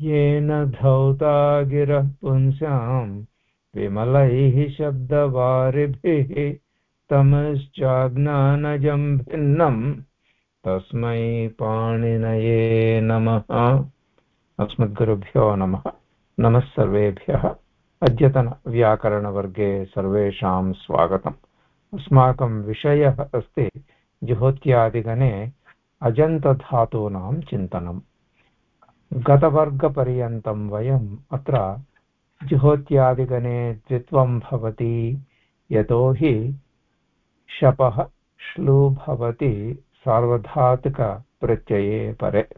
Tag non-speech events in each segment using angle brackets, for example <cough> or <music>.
येन धौता गिरः पुंसाम् विमलैः शब्दवारिभिः तमश्चाज्ञानजम् भिन्नम् तस्मै पाणिनये नमः। अस्मद्गुरुभ्यो नमः। नमः सर्वेभ्यः। अद्यतनव्याकरणवर्गे सर्वेषां स्वागतम्। अस्माकं विषयः अस्ति जुहोत्यादिगणे अजन्तधातूनां चिन्तनम्। गतवर्गपर्यन्तं वयम् अत्र जुहोत्यादिगणे द्वित्वं भवति। यतोहि शपः श्लू भवति सार्वधातुकप्रत्यये परे।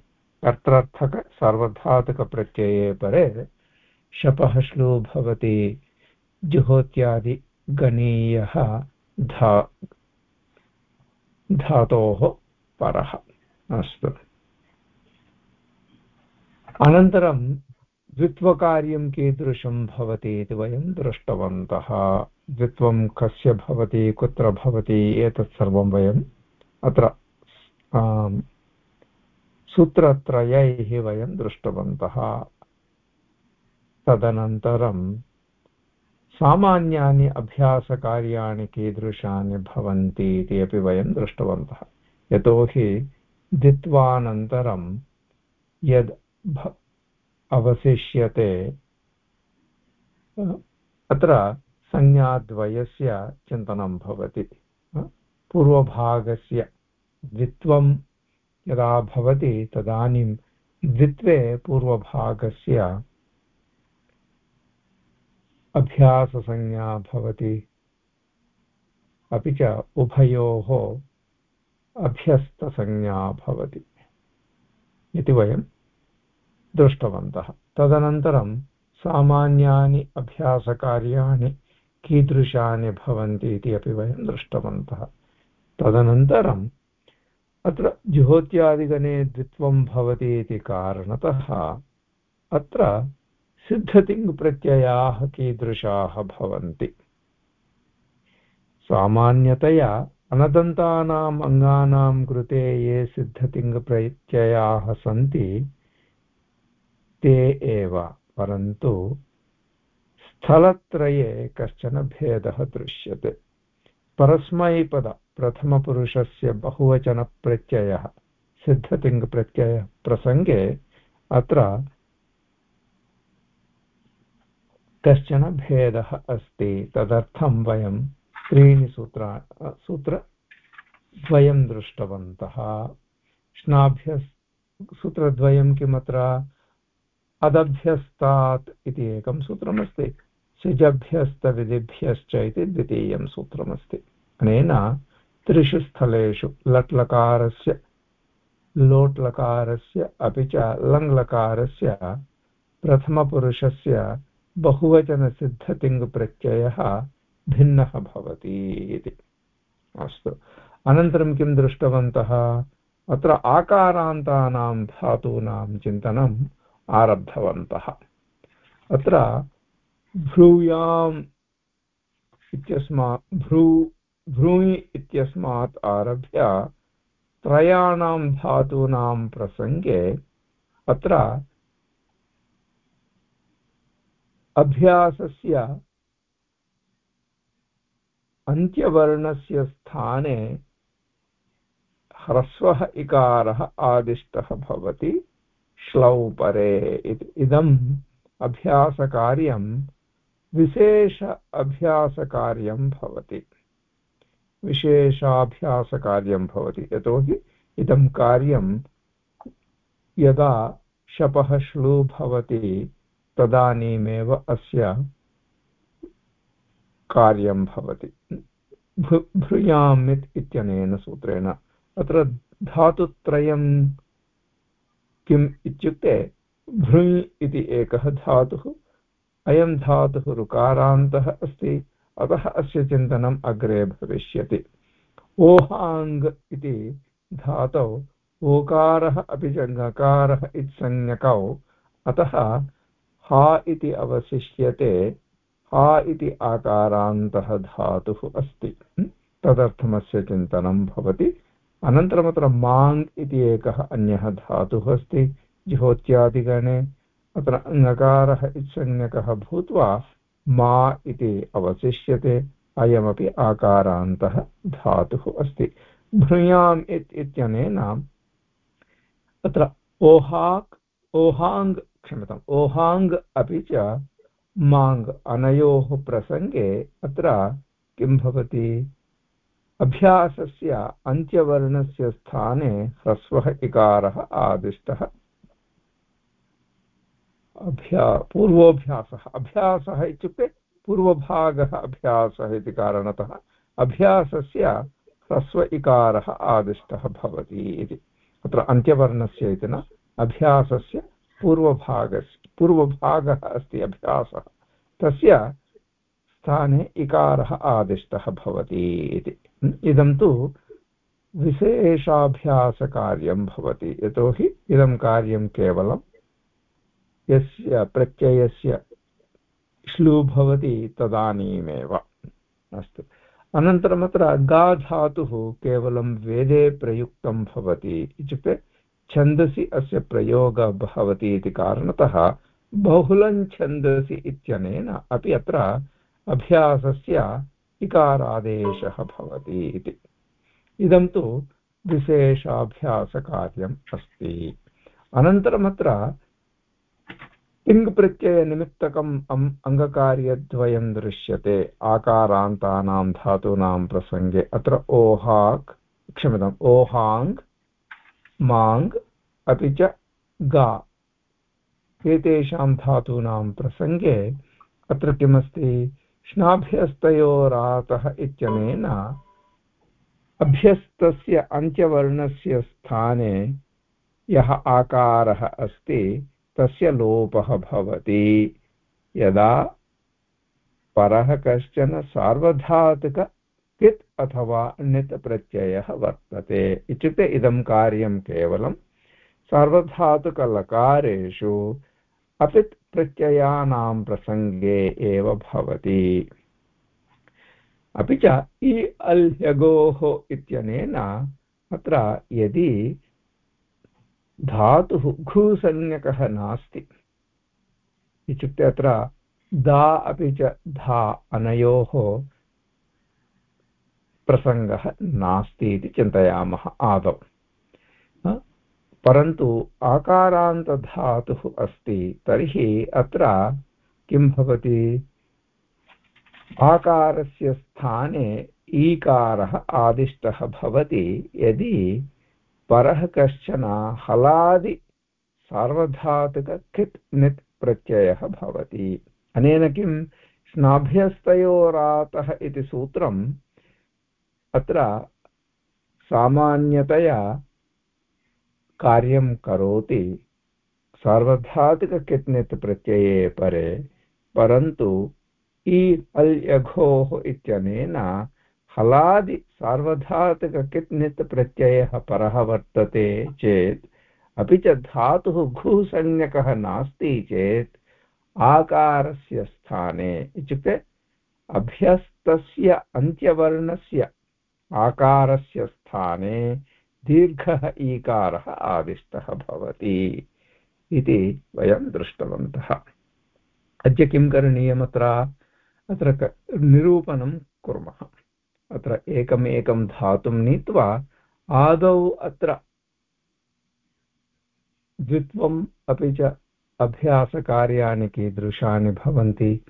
कर्त्रर्थकसार्वधातुकप्रत्यये परे शपः श्लू भवति। जुहोत्यादिगणीयः धा धातोः परः। अस्तु। अनन्तरं द्वित्वकार्यं कीदृशं भवति इति वयं दृष्टवन्तः। द्वित्वं कस्य भवति, कुत्र भवति, एतत् सर्वं वयम् अत्र सूत्रत्रयैः वयं दृष्टवन्तः। तदनन्तरं सामान्यानि अभ्यासकार्याणि कीदृशानि भवन्ति इति अपि वयं दृष्टवन्तः। यतोहि द्वित्वानन्तरं यद् अवशिष्यते। अत्र संज्ञाद्वयस्य चिन्तनं भवति। पूर्वभागस्य द्वित्वं यदा भवति तदानीं द्वित्वे पूर्वभागस्य अभ्याससंज्ञा भवति। अपि च उभयोः अभ्यस्तसंज्ञा भवति। इति वयं दृष्टवन्तः। तदनन्तरं सामान्यानि अभ्यासकार्याणि कीदृशानि भवन्ति इति अपि वयं दृष्टवन्तः। तदनन्तरम् अत्र जुहोत्यादिगणे द्वित्वं भवति इति कारणतः अत्र सिद्धतिङ्प्रत्ययाः कीदृशाः भवन्ति। सामान्यतया अनदन्तानाम् अङ्गानां कृते ये सिद्धतिङ्प्रत्ययाः सन्ति ते एव, परन्तु स्थलत्रये कश्चन भेदः दृश्यते। परस्मैपद, प्रथमपुरुषस्य बहुवचनप्रत्ययः सिद्धतिङ्प्रत्ययः प्रसङ्गे अत्र कश्चन भेदः अस्ति। तदर्थं वयं त्रीणि सूत्रा सूत्रद्वयं दृष्टवन्तः। श्नाभ्य सूत्रद्वयं किमत्र? अदभ्यस्तात् इति एकं सूत्रमस्ति। सिजभ्यस्तविधिभ्यश्च इति द्वितीयं सूत्रमस्ति। अनेन त्रिषु स्थलेषु लट्लकारस्य, लोट्लकारस्य अपि च लङ्लकारस्य प्रथमपुरुषस्य बहुवचनसिद्धतिङ्प्रत्ययः भिन्नः भवति इति। अस्तु। अनन्तरं किं दृष्टवन्तः? अत्र आकारान्तानां धातूनां चिन्तनम् आरब्धवन्तः। अत्र भ्रूयाम् इत्यस्मात् भ्रू भ्रूयि इत्यस्मात् आरभ्य त्रयाणां धातूनां प्रसङ्गे अत्र अभ्यासस्य अन्त्यवर्णस्य स्थाने ह्रस्वः इकारः आदिष्टः भवति। श्लौ परे। इदम् अभ्यासकार्यं, विशेष अभ्यासकार्यं भवति। विशेषाभ्यासकार्यं भवति। यतोहि इदं कार्यं यदा शपः श्लू भवति, तदानीमेव अस्य कार्यं भवति। भ्रूयामित् इत्यनेन सूत्रेण। अत्र धातुत्रयं किम् इत्युक्ते भृञ् इति एकः धातुः, अयं धातुः ऋकारान्तः अस्ति, अतः अस्य चिन्तनम् अग्रे भविष्यति। ओहाङ् इति धातौ ओकारः अपि च गकारः इत्संज्ञकौ अतः हा इति अवशिष्यते आ इति आकारान्तः धातुः अस्ति। तदर्थमस्य चिन्तनं भवति। अनन्तरमत्र माङ् इति एकः अन्यः धातुः अस्ति ज्योत्यादिगणे अत्र ङकारः इत्संज्ञकः भूत्वा मा इति अवशिष्यते, अयमपि आकारान्तः धातुः अस्ति। भृयाम् इत्यनेन अत्र ओहाक्, ओहाङ् क्षम्यताम्, ओहाङ् अपि च माङ् अनयोः प्रसङ्गे अत्र किं भवति? अभ्यासस्य अन्त्यवर्णस्य स्थाने ह्रस्वः इकारः आदिष्टः। अभ्या पूर्वोऽभ्यासः अभ्यासः इत्युक्ते पूर्वभागः अभ्यासः इति कारणतः अभ्यासस्य ह्रस्व इकारः आदिष्टः भवति इति। अत्र अन्त्यवर्णस्य इति न, अभ्यासस्य पूर्वभागस्य पूर्वभागः अस्ति अभ्यासः। तस्य स्थाने इकारः आदिष्टः भवति इति। इदं तु विशेषाभ्यासकार्यं भवति। यतोहि इदं कार्यं केवलं यस्य प्रत्ययस्य श्लू भवति तदानीमेव। अस्तु। अनन्तरम् अत्र गा धातुः केवलं वेदे प्रयुक्तं भवति इत्युक्ते छन्दसि अस्य प्रयोगः भवति इति कारणतः बहुलं छन्दसि इत्यनेन अपि अत्र अभ्यासस्य इकारादेशः भवति इति। इदं तु विशेषाभ्यासकार्यम् अस्ति। अनन्तरमत्र तिङ्प्रत्ययनिमित्तकम् अम् अङ्गकार्यद्वयं दृश्यते। आकारान्तानां धातूनां प्रसङ्गे अत्र ओहाक्, क्षम्यताम् ओहाङ् माङ् अपि च गा। एतेषां धातूनां प्रसङ्गे अत्र किमस्ति? श्नाभ्यस्तयोरातः इत्यनेन अभ्यस्तस्य अन्त्यवर्णस्य स्थाने यः आकारः अस्ति, तस्य लोपः भवति। यदा परः कश्चन सार्वधातुक कित् अथवा णित् प्रत्ययः वर्तते। इत्युक्ते इदं कार्यं केवलं सार्वधातुकलकारेषु अपित् प्रत्ययानां प्रसङ्गे एव भवति। अपि च इ अल्यगोः इत्यनेन अत्र यदि धातुः घूसंज्ञकः नास्ति, इत्युक्ते अत्र दा अपि च धा अनयोः प्रसङ्गः नास्ति इति चिन्तयामः आदौ। परन्तु आकारान्तधातुः अस्ति, तर्हि अत्र किं भवति? आकारस्य स्थाने ईकारः आदिष्टः भवति, यदि परः कश्चन हलादि सार्वधातुकखित् नित् प्रत्ययः भवति। अनेन किं? स्नाभ्यस्तयोरातः इति सूत्रम् अत्र सामान्यतया कार्यं करोति। सार्वधातुककित् प्रत्यये परे, परन्तु इ अल्यघोः इत्यनेन हलादि सार्वधातुककित् नित् प्रत्ययः परः वर्तते चेत्, अपि च धातुः घुसंज्ञकः नास्ति चेत् आकारस्य स्थाने। इत्युक्ते अभ्यस्तस्य, अन्त्यवर्णस्य आकारस्य स्थाने दीर्घः ईकारः आदिष्टः भवति इति वयं दृष्टवन्तः। अद्य किं करणीयमत्र? अत्र निरूपणं कुर्मः। अत्र एकमेकं धातुं नीत्वा आदौ अत्र द्वित्वम् अपि च अभ्यासकार्याणि कीदृशानि भवन्ति?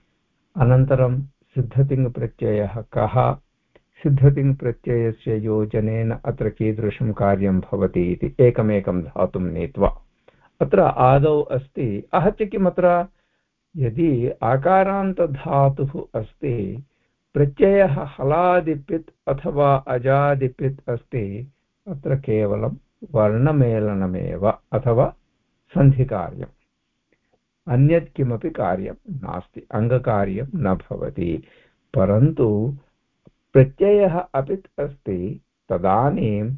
अनन्तरं सिद्धतिङ्प्रत्ययः कः? सिद्धतिङ्प्रत्ययस्य योजनेन अत्र कीदृशं कार्यं भवति इति एकमेकं धातुं नीत्वा। अत्र आदौ अस्ति आहत्य किमत्र यदि आकारान्तधातुः अस्ति, प्रत्ययः हलादिपित् अथवा अजादिपित् अस्ति, अत्र केवलं वर्णमेलनमेव अथवा सन्धिकार्यम्। अन्यत् किमपि कार्यं नास्ति, अङ्गकार्यं न भवति, परन्तु प्रत्ययः अपित् अस्ति। तदानीं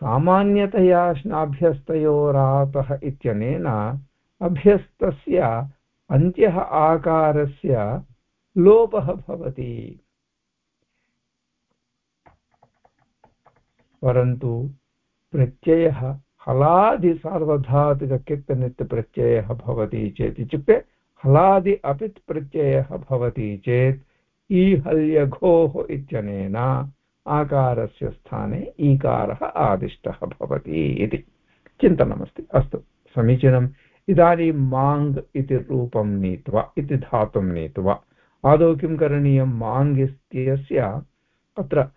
सामान्यतया स्नाभ्यस्तयोरातः इत्यनेन अभ्यस्तस्य अन्त्यः आकारस्य लोपः भवति। परन्तु प्रत्ययः हलादिसार्वधातुककित्तनित्यप्रत्ययः भवति चेत् इत्युक्ते हलादि अपित् प्रत्ययः भवति चेत् ईहल्यघोः इत्यनेन आकारस्य स्थाने ईकारः आदिष्टः भवति इति। चिन्तनमस्ति। अस्तु, समीचीनम्। इदानीं माङ् इति रूपं नीत्वा, इति धातुं नीत्वा, आदौ किं करणीयं? माङ् इत्यस्य अत्र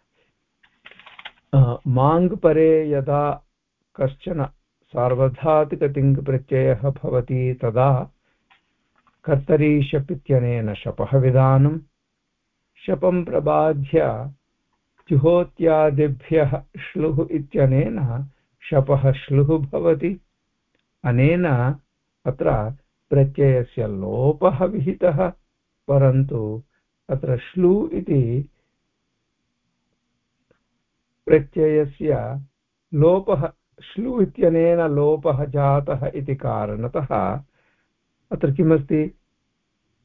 माङ् परे यदा कश्चन सार्वधातिकतिङ्प्रत्ययः भवति, तदा कर्तरीशप् इत्यनेन शपः विधानं शपं प्रबाध्य जुहोत्यादिभ्यः श्लुः इत्यनेन शपः श्लुः भवति। अनेन अत्र प्रत्ययस्य लोपः विहितः, परन्तु अत्र श्लू इति प्रत्ययस्य लोपः, श्लू इत्यनेन लोपः जातः इति कारणतः अत्र किमस्ति?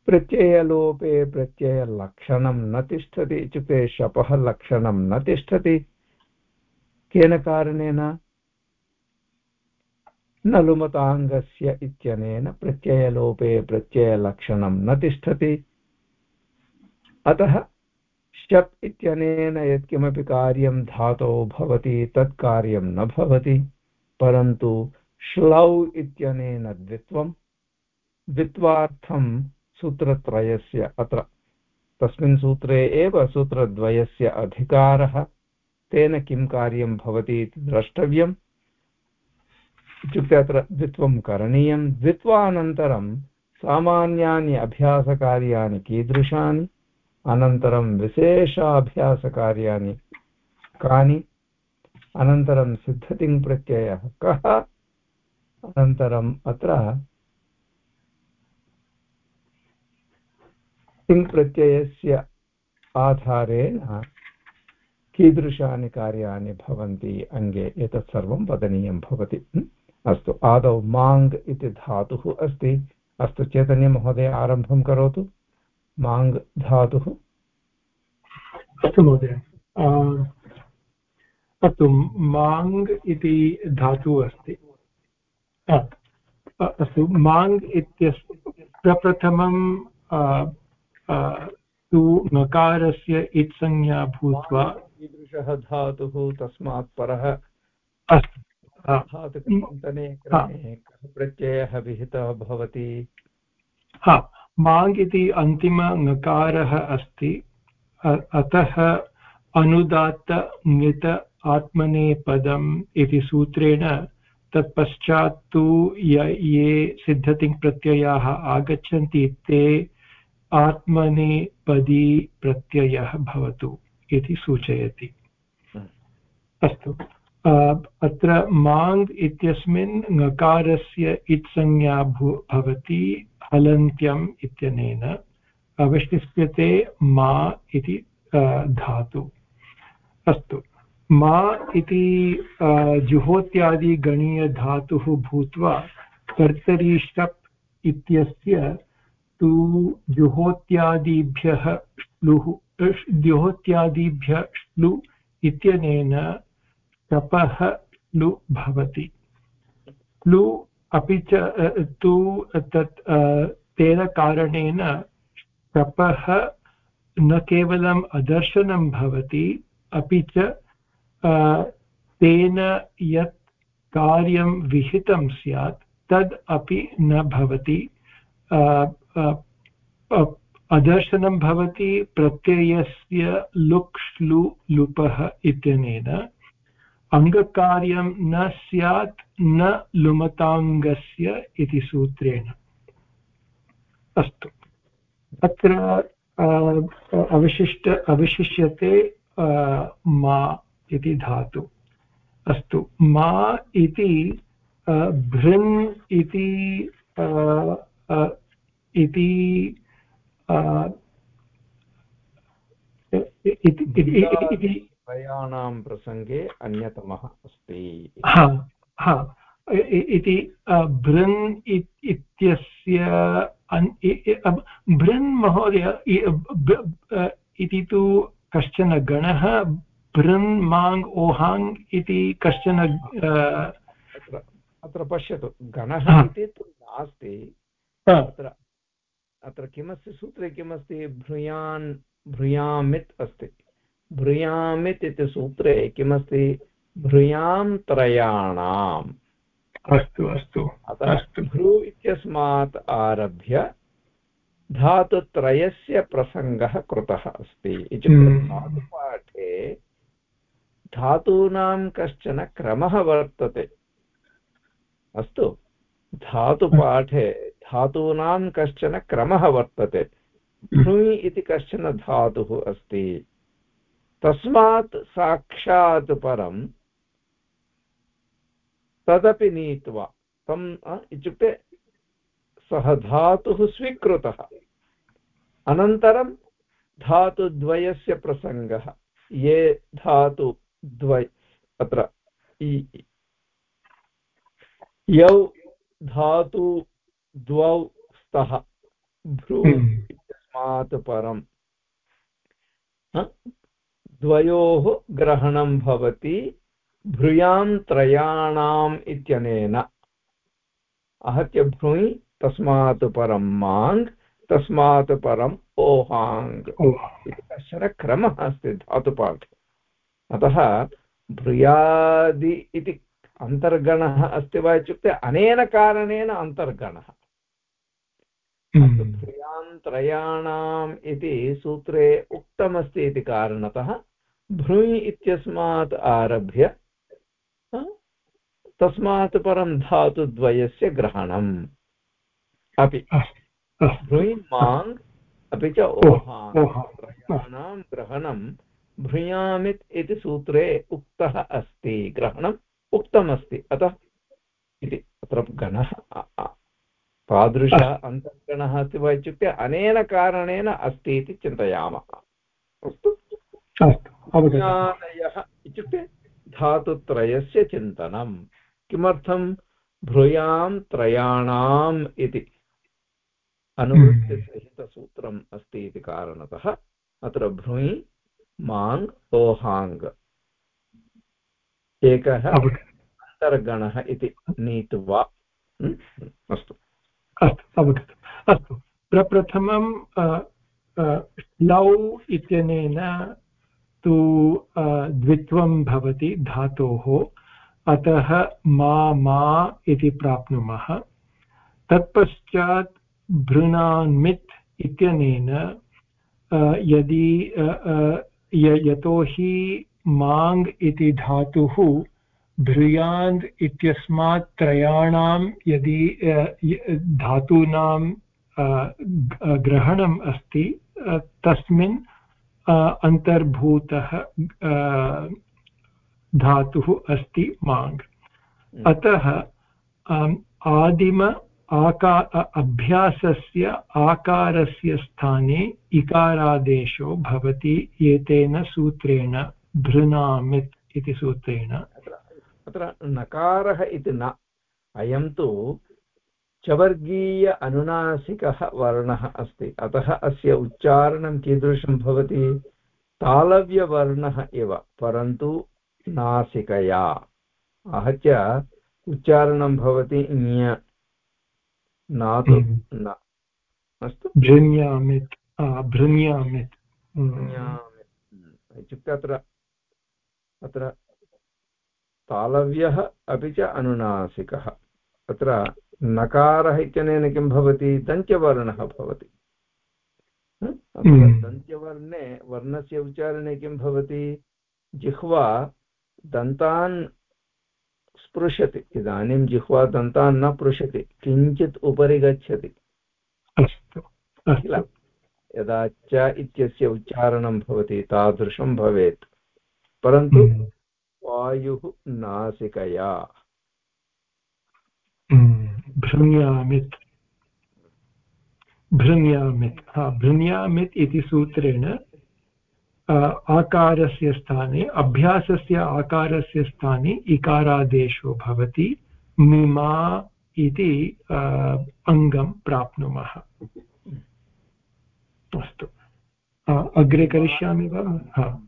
प्रत्ययलोपे प्रत्ययलक्षणं न तिष्ठति इत्युक्ते शपः लक्षणं न तिष्ठति। केन कारणेन? न लुमताङ्गस्य इत्यनेन प्रत्ययलोपे प्रत्ययलक्षणं न तिष्ठति। अतः शप् इत्यनेन यत्किमपि कार्यं धातौ भवति, तत् कार्यं न भवति, परन्तु श्लौ इत्यनेन द्वित्वं, द्वित्वार्थं सूत्रत्रयस्य अत्र। तस्मिन् सूत्रे एव सूत्रद्वयस्य अधिकारः। तेन किं कार्यं भवति इति द्रष्टव्यम्। इत्युक्ते अत्र द्वित्वं करणीयं। द्वित्वानन्तरं सामान्यानि अभ्यासकार्याणि कीदृशानि? अनन्तरं विशेषाभ्यासकार्याणि कानि? अनन्तरं सिद्धतिङ्प्रत्ययः कः? अनन्तरम् अत्र तिङ्प्रत्ययस्य आधारेण कीदृशानि कार्याणि भवन्ति अङ्गे एतत् सर्वं वदनीयं भवति। अस्तु, आदौ माङ् इति धातुः अस्ति। अस्तु चैतन्यमहोदय आरम्भं करोतु। माङ् धातुः? अस्तु महोदय। अस्तु माङ् इति धातुः अस्ति। अस्तु माङ् इत्यस्य प्रप्रथमं तु नकारस्य इत्संज्ञा भूत्वा कीदृशः धातुः तस्मात् परः। अस्तु। क्रमे कः प्रत्ययः विहितः भवति। हा। माङ् इति अन्तिमङकारः अस्ति। अतः अनुदात्त ङित आत्मनेपदम् इति सूत्रेण तत्पश्चात् तु ये सिद्धतिङ्प्रत्ययाः आगच्छन्ति ते आत्मनेपदी प्रत्ययः भवतु इति सूचयति। अस्तु। अत्र माङ् इत्यस्मिन् ङकारस्य इत्संज्ञा भवति हलन्त्यम् इत्यनेन अवशिष्यते मा इति धातु। अस्तु। मा इति जुहोत्यादिगणीयधातुः भूत्वा कर्तरीषप् इत्यस्य तु जुहोत्यादिभ्यः श्लुः जुहोत्यादिभ्यः श्लु इत्यनेन शपः श्लु भवति। श्लु अपि च तु तत् तेन कारणेन तपः न केवलम् अदर्शनं भवति, अपि च तेन यत् कार्यं विहितं स्यात्, तद् अपि न भवति। अदर्शनं भवति प्रत्ययस्य लुक् श्लु लुपः इत्यनेन। अङ्गकार्यं न स्यात्, न लुमताङ्गस्य इति सूत्रेण। अस्तु। अत्र अवशिष्ट, अवशिष्यते मा इति धातु। अस्तु। मा इति भृन् इति इति इति त्रयाणां प्रसङ्गे अन्यतमः अस्ति इति। भृन् इत्यस्य भृन् महोदय इति तु कश्चन गणः भृन् माङ् ओहाङ् इति कश्चन अत्र पश्यतु गणः इति तु नास्ति अत्र अत्र किमस्ति सूत्रे किमस्ति भ्रूयान् भ्रूयामित् अस्ति। भ्रूयामित् इति सूत्रे किमस्ति? भ्रूयां त्रयाणाम्। अस्तु अस्तु अतः भ्रू इत्यस्मात् आरभ्य धातुत्रयस्य प्रसङ्गः कृतः अस्ति इत्युक्ते हम्म। धातुपाठे धातूनां कश्चन क्रमः वर्तते। अस्तु धातुपाठे धातूनां कश्चन क्रमः वर्तते। भ्रूयि इति कश्चन धातुः अस्ति। तस्मात् साक्षात् परं तदपि नीत्वा तम् इत्युक्ते सः धातुः स्वीकृतः। अनन्तरं धातुद्वयस्य प्रसङ्गः। ये धातुद्वय अत्र यौ धातु द्वौ स्तः। भ्रू हम्म। इत्यस्मात् परम्। द्वयोः ग्रहणं भवति। भ्रूयां त्रयाणाम् इत्यनेन। आहत्य भ्रूयि तस्मात् परं माङ् तस्मात् परम् ओहाङ् इति कश्चन क्रमः अस्ति धातुपाठे। अतः भ्रूयादि इति अन्तर्गणः अस्ति वा इत्युक्ते अनेन कारणेन अन्तर्गणः। त्रयाणाम् इति सूत्रे उक्तमस्ति इति कारणतः भ्रूयि इत्यस्मात् आरभ्य तस्मात् परं धातुद्वयस्य ग्रहणम् अपि। भ्रूयि माङ् अपि च ओहाणां ग्रहणं भ्रूयामित् इति सूत्रे उक्तः अस्ति। ग्रहणम् उक्तमस्ति। अतः इति अत्र गणः। तादृश अन्तर्गणः अस्ति वा इत्युक्ते अनेन कारणेन अस्ति इति चिन्तयामः। अस्तु। ज्ञानयः इत्युक्ते धातुत्रयस्य चिन्तनं किमर्थं? भ्रूयां त्रयाणाम् इति। अनुवृत्तिसहितसूत्रम् अस्ति इति कारणतः अत्र भ्रूयि माङ् ओहाङ्। एकः अन्तर्गणः इति नीत्वा। अस्तु। अस्तु, अवगतम्। अस्तु, प्रप्रथमं लौ इत्यनेन तु द्वित्वं भवति धातोः, अतः मा मा इति प्राप्नुमः। तत्पश्चात् भृणान्मित् इत्यनेन यदि यतोहि माङ् इति धातुः भ्रूयान्द् इत्यस्मात् त्रयाणां यदि धातूनां ग्रहणम् अस्ति तस्मिन् अन्तर्भूतः धातुः अस्ति माङ् हम्म। अतः आदिम आका अभ्यासस्य आकारस्य स्थाने इकारादेशो भवति एतेन सूत्रेण भृणामित् इति सूत्रेण अत्र नकारः इति न। अयं तु चवर्गीय अनुनासिकः वर्णः अस्ति। अतः अस्य उच्चारणं कीदृशं भवति? तालव्यवर्णः इव परन्तु नासिकया। आहत्य उच्चारणं भवति ञ। नातु हम्म। न। अस्तु। भृण्यामित्। भृण्यामित्। इत्युक्ते अत्र अत्र तालव्यः अपि च अनुनासिकः। अत्र नकारः इत्यनेन किं भवति? दन्त्यवर्णः भवति। हम्म। दन्त्यवर्णे वर्णस्य उच्चारणे किं भवति? जिह्वा दन्तान् स्पृशति। इदानीं जिह्वा दन्तान् न पृशति किञ्चित् उपरि गच्छति। किल? यदा च इत्यस्य उच्चारणं भवति तादृशं भवेत्। परन्तु हम्म। वायुः नासिकया। भृण्यामित्। भृण्यामित्। हा, भृण्यामित् इति सूत्रेण आकारस्य स्थाने, अभ्यासस्य आकारस्य स्थाने इकारादेशो भवति, मिमा इति अङ्गं प्राप्नुमः। अस्तु। अग्रे करिष्यामि वा?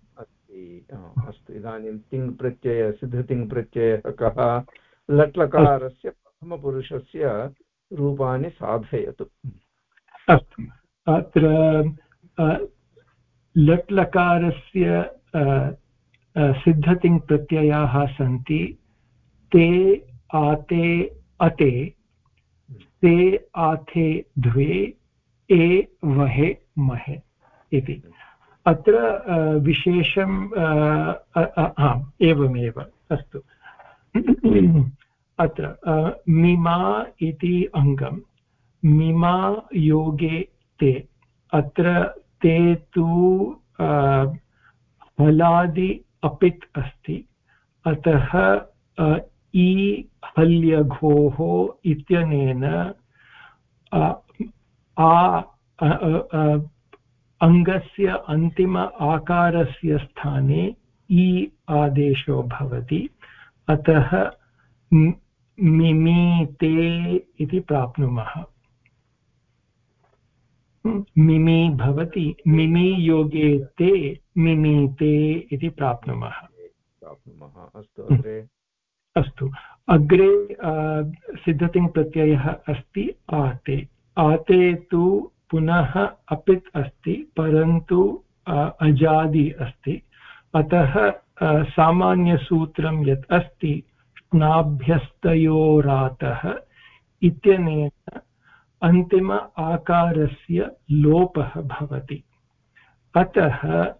अस्तु, इदानीं तिङ् प्रत्यय, सिद्धतिङ् प्रत्ययः, कः, लट्लकारस्य प्रथमपुरुषस्य रूपाणि साधयतु। अस्तु, अत्र लट्लकारस्य सिद्धतिङ् प्रत्ययाः सन्ति, ते, आते, अते, ते, आथे, द्वे, ए, वहे, महे, इति। अत्र विशेषं आम्, एवमेव, अस्तु। अत्र मिमा इति अङ्गं। मिमा योगे ते। अत्र ते तु हलादि अपित् अस्ति। अतः इ हल्यघोः इत्यनेन आ अङ्गस्य अन्तिम आकारस्य स्थाने इ आदेशो भवति। अतः मिमीते इति प्राप्नुमः। मिमि भवति मिमि योगे ते मिमीते इति प्राप्नुमः। अस्तु अग्रे। अस्तु। अग्रे सिद्धतिङ् प्रत्ययः अस्ति आते। आते तु पुनः अपित् अस्ति, परन्तु अजादि अस्ति। अतः सामान्यसूत्रं यत् अस्ति, स्नाभ्यस्तयोरातः इत्यनेन अन्तिम आकारस्य लोपः भवति। अतः,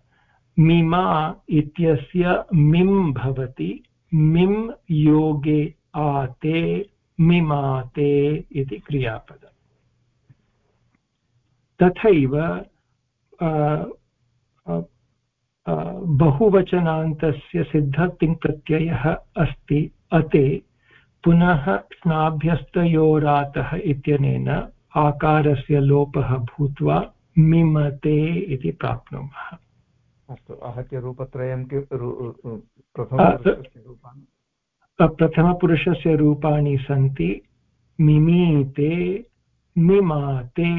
मिमा इत्यस्य मिम् भवति, मिम् योगे आते, मिमाते इति क्रियापदम्। तथैव बहुवचनान्तस्य सिद्धतिङ्प्रत्ययः अस्ति अते पुनः स्नाभ्यस्तयोरातः इत्यनेन आकारस्य लोपः भूत्वा मिमते इति प्राप्नुमः। अस्तु आहत्य रूपत्रयं प्रथमपुरुषस्य रूपाणि सन्ति मिमीते मिमाते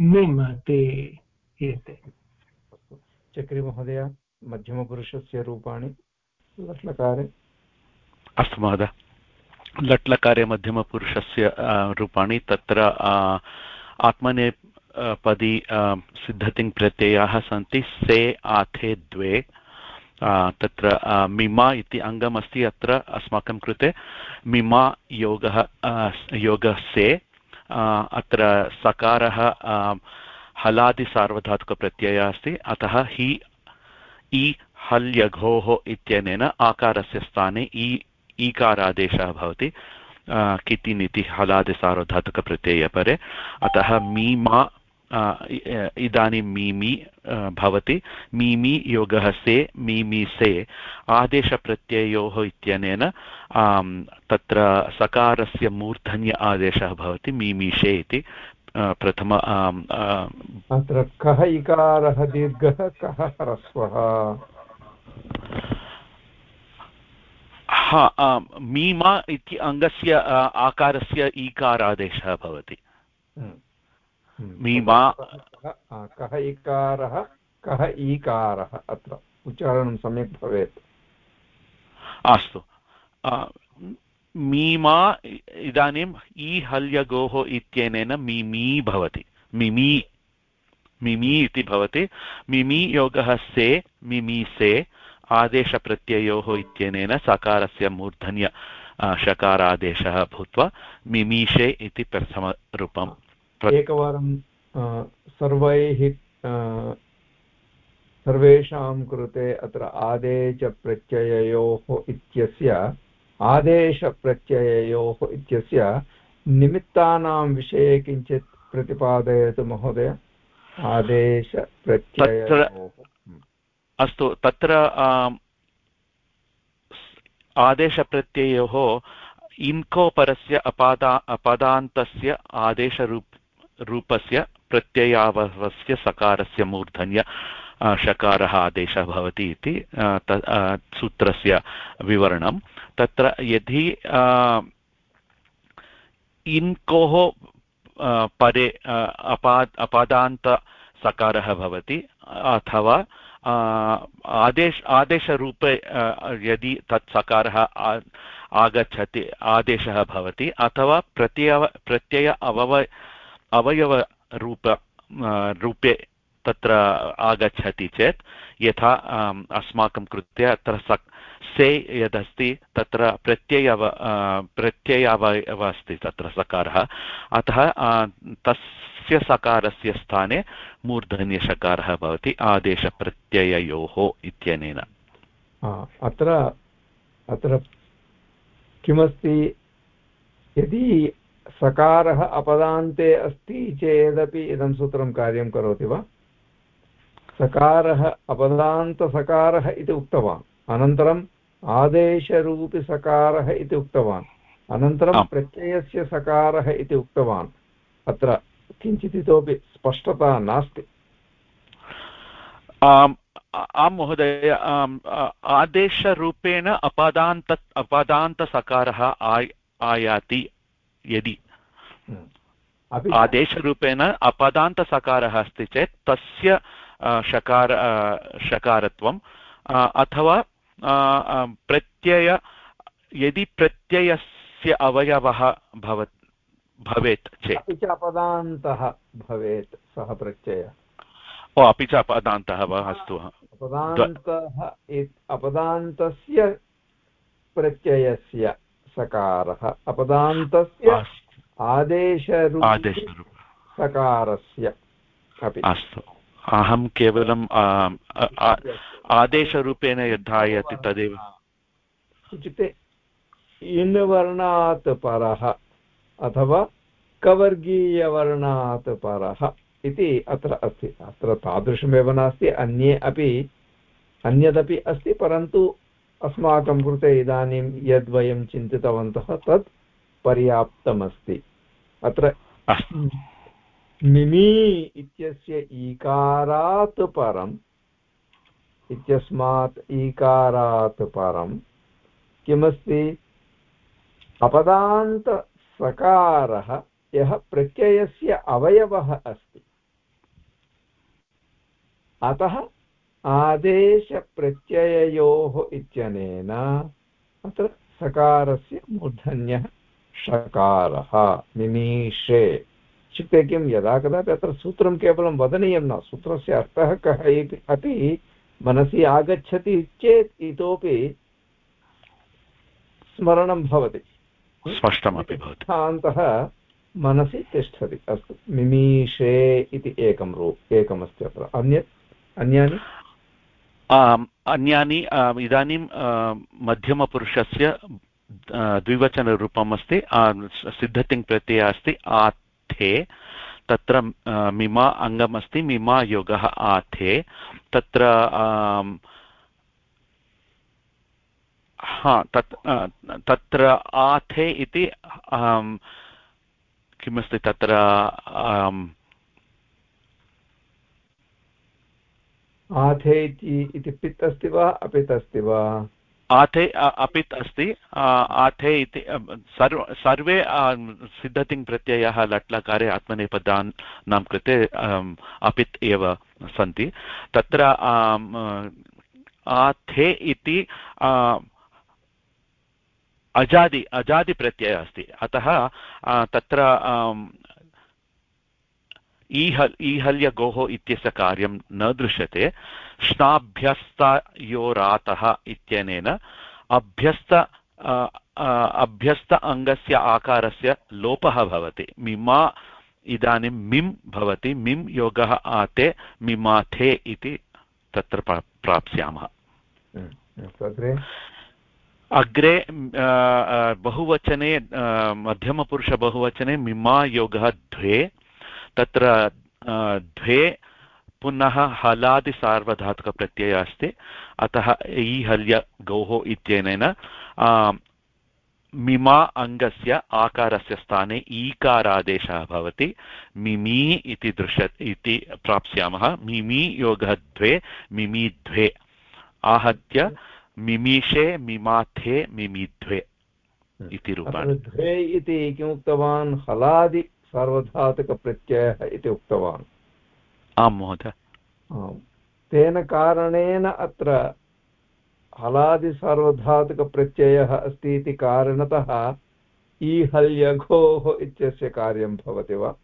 निमते एते। चक्रिमहोदय मध्यमपुरुषस्य रूपाणि लट्लकारे। अस्तु महोदय। लट्लकारे मध्यमपुरुषस्य रूपाणि तत्र आत्मने पदि सिद्धतिङ् प्रत्ययाः सन्ति से आथे द्वे। तत्र मिमा इति अङ्गमस्ति अत्र अस्माकं कृते। मिमा योगः योगः से अत्र सकारः हलादिसार्वधातुकप्रत्ययः अस्ति। अतः हि, इ हल्यघोः इत्यनेन आकारस्य स्थाने इ, ईकारादेशः भवति। कितिनिति हलादिसार्वधातुकप्रत्ययपरे अतः मीमा इदानीं मीमि भवति। मीमि योगः से मीमि से। आदेशप्रत्ययोः इत्यनेन तत्र सकारस्य मूर्धन्य आदेशः भवति मीमिषे इति। प्रथम अत्र कः इकारः दीर्घः कः ह्रस्वः? हा मीमा इति अङ्गस्य आकारस्य ईकारादेशः भवति। हम्म। मीमा कः इकारः कः ईकारः अत्र उच्चारणं सम्यक् भवेत्। अस्तु। मीमा इदानीम् ई हल्यगोः इत्यनेन मिमी भवति। मिमी मिमी इति भवति। मिमी योगः से मिमी से आदेशप्रत्ययोः इत्यनेन सकारस्य मूर्धन्य शकारादेशः भूत्वा मिमीषे इति प्रथमरूपम्। एकवारं सर्वैः सर्वेषां कृते अत्र आदेशप्रत्यययोः इत्यस्य आदेशप्रत्यययोः इत्यस्य निमित्तानां विषये किञ्चित् प्रतिपादयतु महोदय। आदेशप्रत्यययोः। अस्तु तत्र आदेशप्रत्ययोः इन्कोपरस्य अपादा अपादान्तस्य आदेशरूप रूपस्य प्रत्ययावस्य सकारस्य मूर्धन्य षकारः आदेशः भवति इति सूत्रस्य विवरणं। तत्र यदि इन्कोः परे अपाद् अपादान्तसकारः भवति, अथवा आदेश, आदेशरूपे यदि तत् सकारः आगच्छति, आदेशः भवति, अथवा प्रत्यय प्रत्यय अवव अवयवरूप रूपे तत्र आगच्छति चेत्, यथा अस्माकं कृते अत्र सक्, से यदस्ति, तत्र प्रत्ययव प्रत्ययावयव अस्ति तत्र सकारः। अतः तस्य सकारस्य स्थाने मूर्धन्यषकारः भवति, आदेशप्रत्यययोः इत्यनेन। अत्र अत्र किमस्ति? यदि सकारः अपदान्ते अस्ति चेदपि इदं सूत्रं कार्यं करोति वा? सकारः अपदान्तसकारः इति उक्तवान्। अनन्तरम् आदेशरूपिसकारः इति उक्तवान्। अनन्तरं प्रत्ययस्य सकारः इति उक्तवान्। अत्र किञ्चित् इतोपि स्पष्टता नास्ति। आं महोदय आदेशरूपेण अपादान्त अपादान्तसकारः आयाति। यदि। आदेशरूपेण अपदान्तसकारः अस्ति चेत् तस्य शकार शकारत्वम् अथवा प्रत्यय यदि प्रत्ययस्य अवयवः भवत् भवेत् चेत्। अपि च अपदान्तः भवेत् सः प्रत्ययः। ओ अपि च अपदान्तः वा अस्तु। अपदान्तः अपदान्तस्य प्रत्ययस्य सकारः। अपदान्तस्य आदेशरूप सकारस्य अपि। अस्तु। अहं केवलं आदेशरूपेण यद्धायति तदेव। इत्युक्ते इण्वर्णात् परः अथवा कवर्गीयवर्णात् परः इति अत्र अस्ति। अत्र तादृशमेव नास्ति अन्ये अपि अन्यदपि अस्ति परन्तु अस्माकं कृते इदानीं यद्वयं चिन्तितवन्तः तत् पर्याप्तमस्ति। अत्र मिमि इत्यस्य ईकारात् परम् इत्यस्मात् ईकारात् परं किमस्ति? अपदान्तसकारः यः प्रत्ययस्य अवयवः अस्ति। अतः आदेशप्रत्यययोः इत्यनेन अत्र सकारस्य मूर्धन्यः षकारः निमीषे। इत्युक्ते किं यदा कदापि अत्र सूत्रं केवलं वदनीयं न सूत्रस्य अर्थः कः इति अपि मनसि आगच्छति चेत् इतोपि स्मरणं भवति। स्पष्टमपि भवति। अन्तः मनसि तिष्ठति। अस्तु मिमीषे इति एकं रूप एकमस्ति अत्र। अन्यत् अन्यानि? अन्यानि इदानीं मध्यमपुरुषस्य द्विवचनरूपम् अस्ति सिद्धतिङ् प्रत्ययः अस्ति, आथे, तत्र मिमा अङ्गमस्ति मिमा योगः आथे, तत्र हा, तत् तत्र आथे इति किमस्ति तत्र आथे इति पित् अस्ति वा अपित् अस्ति वा? आथे अपित् अस्ति आथे इति सर्व सिद्धतिङ् प्रत्ययः लट्लकारे आत्मनेपदानां कृते अपित् एव सन्ति। तत्र आथे इति अजादि, अजादिप्रत्ययः अस्ति। अतः तत्र ईहल् ईहल्यगोः इत्यस्य कार्यं न दृश्यते। श्नाभ्यस्तयोरातः इत्यनेन अभ्यस्त अभ्यस्त अङ्गस्य आकारस्य लोपः भवति। मिमा इदानीं मिम् भवति। मिम् योगः आते मिमाथे इति तत्र प्राप्स्यामः। अग्रे? बहुवचने मध्यमपुरुषबहुवचने मिमा योगः द्वे तत्र द्वे पुनः हलादिसार्वधातुकप्रत्ययः अस्ति अतः इ हल्य गौः इत्यनेन मिमा अङ्गस्य आकारस्य स्थाने ईकारादेशः भवति। मिमी इति दृश्य इति प्राप्स्यामः। मिमी योगः द्वे मिमी द्वे। आहत्य मिमीषे मिमाथे मिमिद्वे इति रूपाणि। द्वे इति किमुक्तवान्? हलादि सार्वधातुकप्रत्ययः इति उक्तवान्। आं महोदय। तेन कारणेन अत्र हलादिसार्वधातुकप्रत्ययः अस्ति इति कारणतः ईहल्यघोः इत्यस्य कार्यं भवति वा?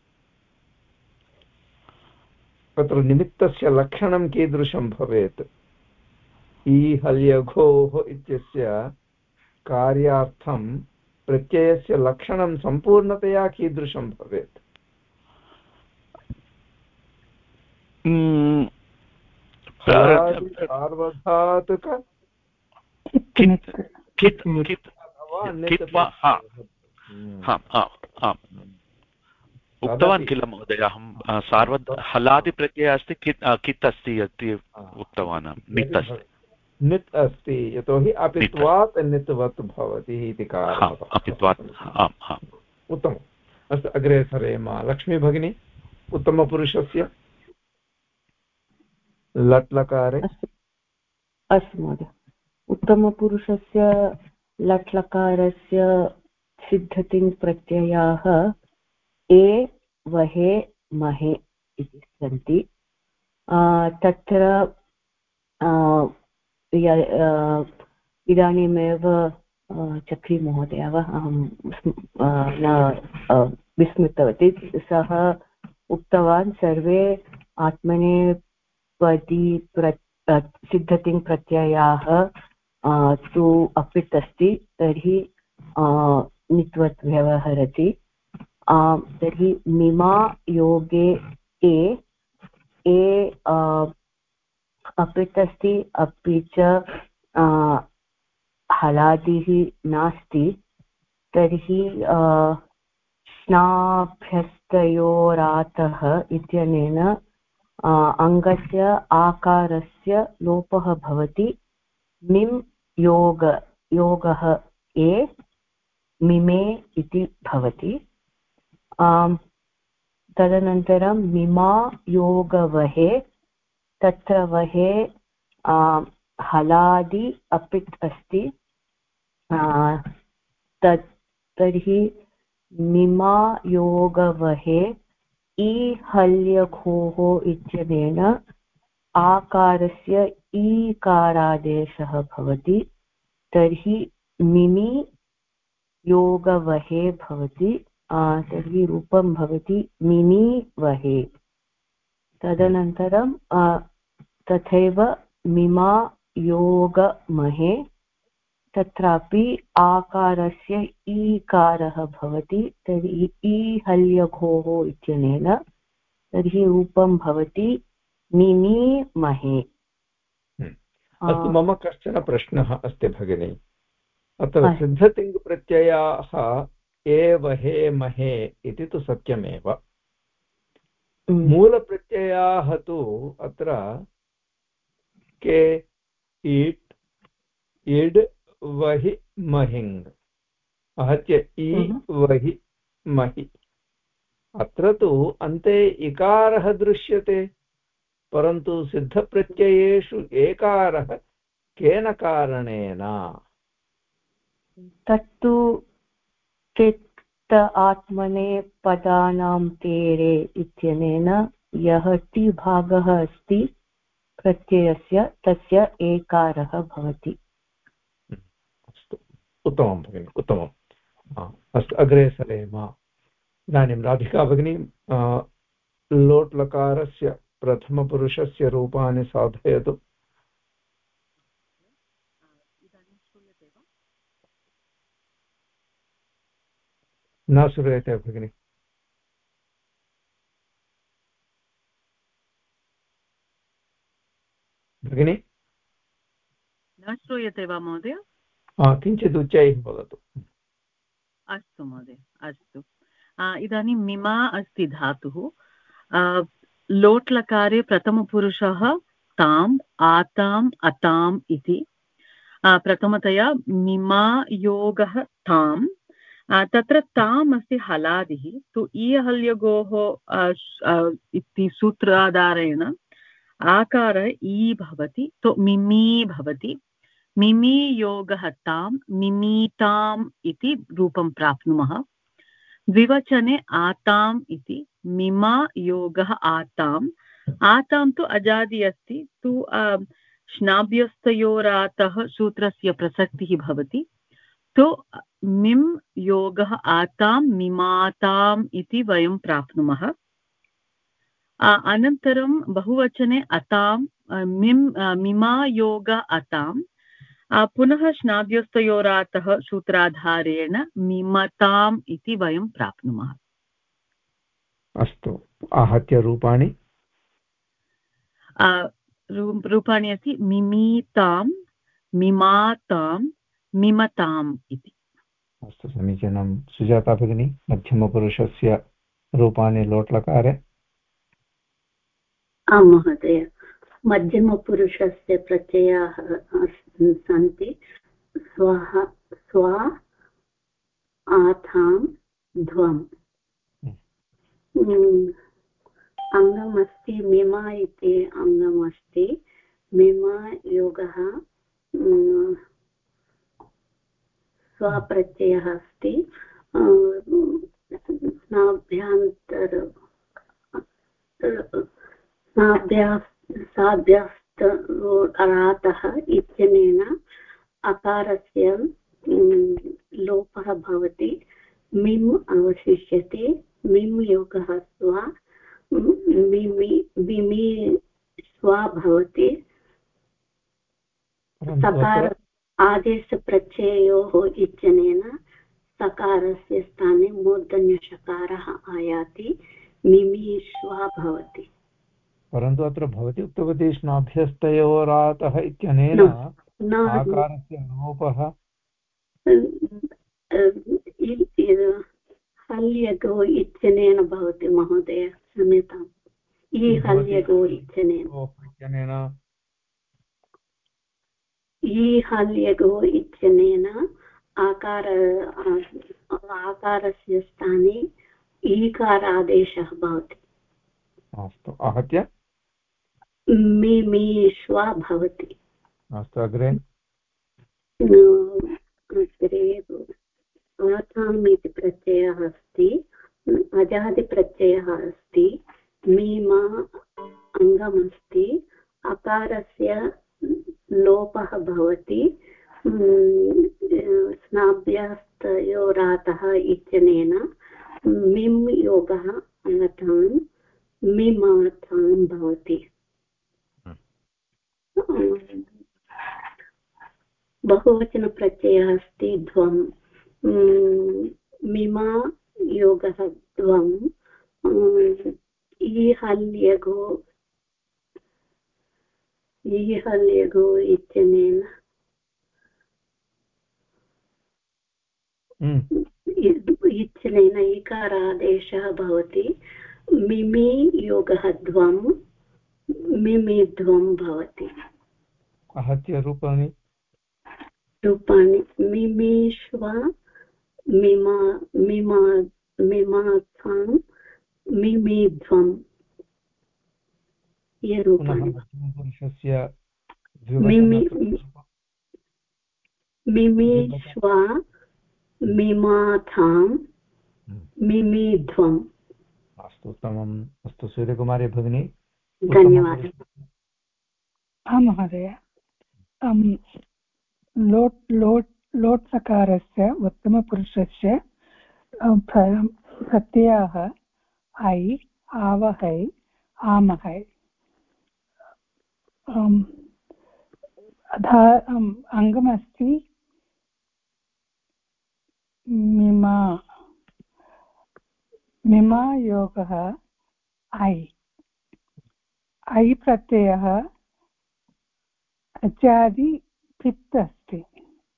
तत्र निमित्तस्य लक्षणं कीदृशं भवेत्? ईहल्यघोः इत्यस्य कार्यार्थं प्रत्ययस्य लक्षणं सम्पूर्णतया कीदृशं भवेत्? सार्वधातुक उक्तवान् किल महोदय अहं सार्व हलादिप्रत्ययः अस्ति कित् कित् अस्ति इति उक्तवान् नित् अस्ति। नित् अस्ति यतोहि अपित्वात् नित्वत् भवति इति कारणम् उत्तमम्। अस्तु अग्रे सरेम। लक्ष्मी भगिनी उत्तमपुरुषस्य लट् लकारे अस्तु महोदय। उत्तमपुरुषस्य लट् लकारस्य सिद्धतिङ् प्रत्ययाः ए वहे महे इति सन्ति। तत्र इदानीमेव चक्रीमहोदय वा अहं न विस्मृतवती। सः उक्तवान्, सर्वे आत्मनेपदी प्र सिद्धतिङ् प्रत्ययाः तु अपित् अस्ति तर्हि नित्वत् व्यवहरति तर्हि मिमा योगे ए ए अपित् अस्ति अपि च हलादिः नास्ति, तर्हि स्नाभ्यस्तयोरातः इत्यनेन अङ्गस्य आकारस्य लोपः भवति। मिम् योग, योगः ए, मिमे इति भवति। तदनन्तरं मिमा योगवहे तत्र वहे हलादि अपित् अस्ति। तत्, तर्हि मिमा योगवहे ईहल्यघोः इत्यनेन आकारस्य ईकारादेशः भवति। तर्हि मिमि योगवहे भवति तर्हि रूपं भवति मिमि वहे तदनन्तरं तथैव मिमा योगमहे तत्रापि आकारस्य ईकारः भवति तर्हि ईहल्यघोः इत्यनेन तर्हि रूपं भवति मिमीमहे। हम्म। अस्तु मम कश्चन प्रश्नः अस्ति भगिनि। अत्र सिद्धतिङ्प्रत्ययाः एव हे महे इति तु सत्यमेव। हम्म। मूलप्रत्ययाः तु अत्र के इट् इड् वहि महिङ् आहत्य इ। वहि महि। अत्र तु अन्ते इकारः दृश्यते परन्तु सिद्धप्रत्ययेषु एकारः केन कारणेन? तत्तु चित्त आत्मने पदानां तेरे इत्यनेन यः ति भागः अस्ति। प्रत्ययस्य तस्य एकारः भवति। अस्तु। उत्तमं भगिनि उत्तमम् अस्तु, अग्रे सरेम। इदानीं राधिका भगिनी लोट् लकारस्य प्रथमपुरुषस्य रूपाणि साधयतु। न श्रूयते भगिनि। भगिनि? न श्रूयते वा महोदय? किञ्चित् उच्चैः वदतु। अस्तु महोदय अस्तु। इदानीं मिमा अस्ति धातुः। लोट् लकारे प्रथमपुरुषः ताम् आताम् अताम् इति। प्रथमतया मिमा योगः ताम्। तत्र ताम् अस्ति हलादिः। तु ईहल्यगोः इति सूत्राधारेण आकार ई भवति, तु मिमी भवति। मिमी योगः तां मिमीताम् इति रूपं प्राप्नुमः। द्विवचने आताम् इति, मिमा योगः आताम् आतां तु अजादि अस्ति, तु श्नाभ्यस्तयोरातः सूत्रस्य प्रसक्तिः भवति। तो मिम् योगः आतां मिमाताम् इति वयं प्राप्नुमः। अनन्तरं बहुवचने अतां मिम् मिमा योग अतां पुनः श्नाभ्यस्तयोरातः सूत्राधारेण मिमताम् इति वयं प्राप्नुमः। अस्तु आहत्य रूपाणि? रूपाणि अस्ति मिमीतां मिमातां मिमताम् इति। अस्तु समीचीनं। सुजाता भगिनी मध्यमपुरुषस्य रूपाणि लोट्लकारे। आं महोदय। मध्यमपुरुषस्य प्रत्ययाः सन्ति। स्वः स्व आथां ध्वम्। हम्म। अङ्गमस्ति मिमा इति अङ्गमस्ति मिमा योगः स्वप्रत्ययः अस्ति। स्नाभ्यान्तर स्नाभ्या साभ्यस्त रातः इत्यनेन अकारस्य लोपः भवति। मिम् अवशिष्यते। मिम् योगः स्वा विमि स्वा भवति। सकार आदेशप्रत्ययोः इत्यनेन सकारस्य स्थाने मूर्धन्यषकारः आयाति। मिमि मिमीश्वा भवति। परन्तु अत्र भवती उक्तवती स्नाभ्यस्तयोरातः इत्यनेन आकारस्य लोपः हल्यगो इत्यनेन भवति महोदय क्षम्यताम्। इ हल्यगो इत्यनेन। इ हल्यगो इत्यनेन आकार आकारस्य स्थाने ईकारादेशः भवति। अस्तु आहत्य। मिमीश्वा भवति। अस्तु अग्रे? अग्रे आथाम् इति प्रत्ययः अस्ति अजादिप्रत्ययः अस्ति मीमा अङ्गमस्ति अकारस्य लोपः भवति स्नाभ्यस्तयोरातः इत्यनेन मिम् योगः अनतान् मिमाथां भवति। बहुवचनप्रत्ययः अस्ति ध्वम्। मिमा योगः द्वम् ईहल्यगो ईहल्यगो इत्यनेन। इत्यनेन इकारादेशः भवति। मिमि योगः द्वम् मिमिध्वं भवति। आहत्य रूपाणि? रूपाणि मिमीश्वा मिमा मिमा मिमाथां मिमिध्वम् ये रूपाणि। मिमाथां हम्म। मिमिध्वम् अस्तु उत्तमम्। अस्तु सूर्यकुमारी भगिनी। धन्यवादः। आं महोदय लोट् लोट् लोट् सकारस्य उत्तमपुरुषस्य प्रत्ययाः ऐ आवहै आमहै। अधा अङ्गमस्ति मिमा मिमा योगः ऐ। ऐ प्रत्ययः अचादि पित् अस्ति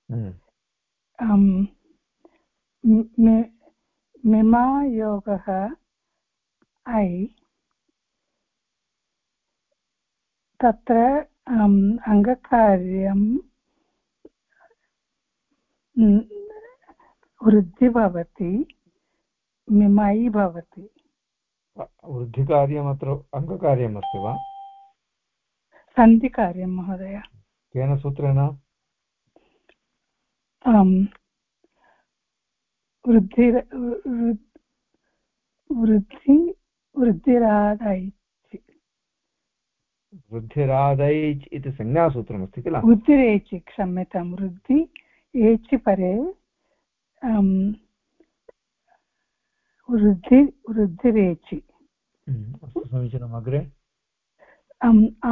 हम्म। मिमायोगः ऐ तत्र अङ्गकार्यं वृद्धि भवति मिमै भवति वृद्धिकार्यमत्र अङ्गकार्यमस्ति वा? सन्धिकार्यं महोदय। केन सूत्रेण? वृद्धि वृद्धि वृद्धिरादैः वृद्धिरादैच् इति संज्ञासूत्रमस्ति किल? वृद्धिरेचि क्षम्यतां वृद्धि एचि परे वृद्धि वृद्धिरेचि समीचीनम् अग्रे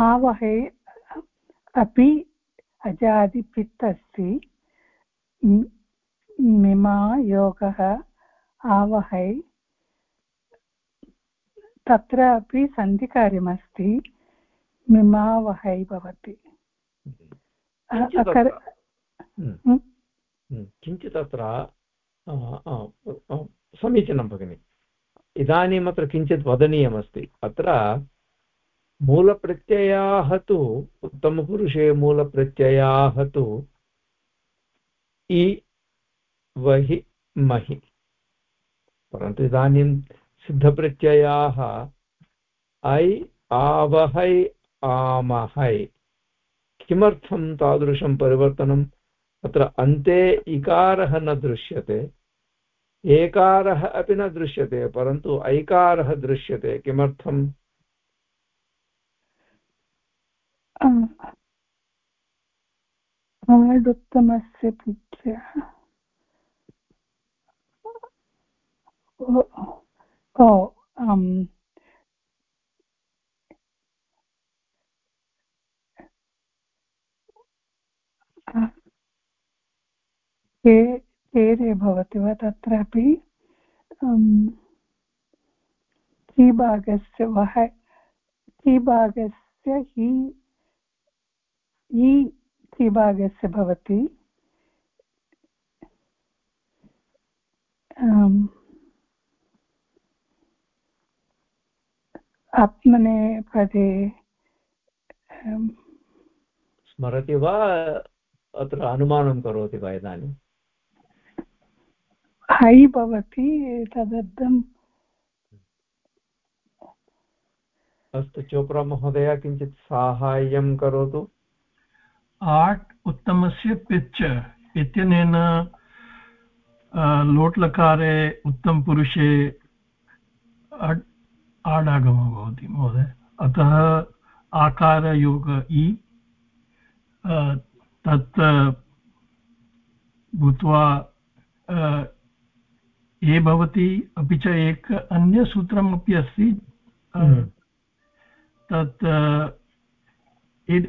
आवहे अपि अजादिपित् अस्ति मिमा योगः आवहै तत्र अपि सन्धिकार्यमस्ति मिमावहै भवति किञ्चित् अत्र समीचीनं भगिनि। इदानीम् अत्र किञ्चित् वदनीयमस्ति। अत्र मूलप्रत्ययाः तु उत्तमपुरुषे मूलप्रत्ययाः तु इ वहि महि। परन्तु इदानीं सिद्धप्रत्ययाः ऐ आवहै आमहै। किमर्थं तादृशं परिवर्तनम्? अत्र अन्ते इकारः न दृश्यते। एकारः अपि न दृश्यते परन्तु ऐकारः दृश्यते किमर्थम्? पुत्रः oh um के केरे भवति वा तत्रापि कीभागस्य वह कीभागस्य हि इ कीभागस्य भवति। आत्मनेपदे स्मरति वा अत्र अनुमानं करोति वा इदानीं? है भवति तदर्थम् अस्तु चोप्रा महोदय किञ्चित् साहाय्यं करोतु। आट् उत्तमस्य पिच् इत्यनेन लोट्लकारे उत्तमपुरुषे आडागमः भवति महोदय। अतः आकारयोग इ तत् भूत्वा ये भवति अपि च एक अन्यसूत्रम् अपि अस्ति। हम्म। तत् इड्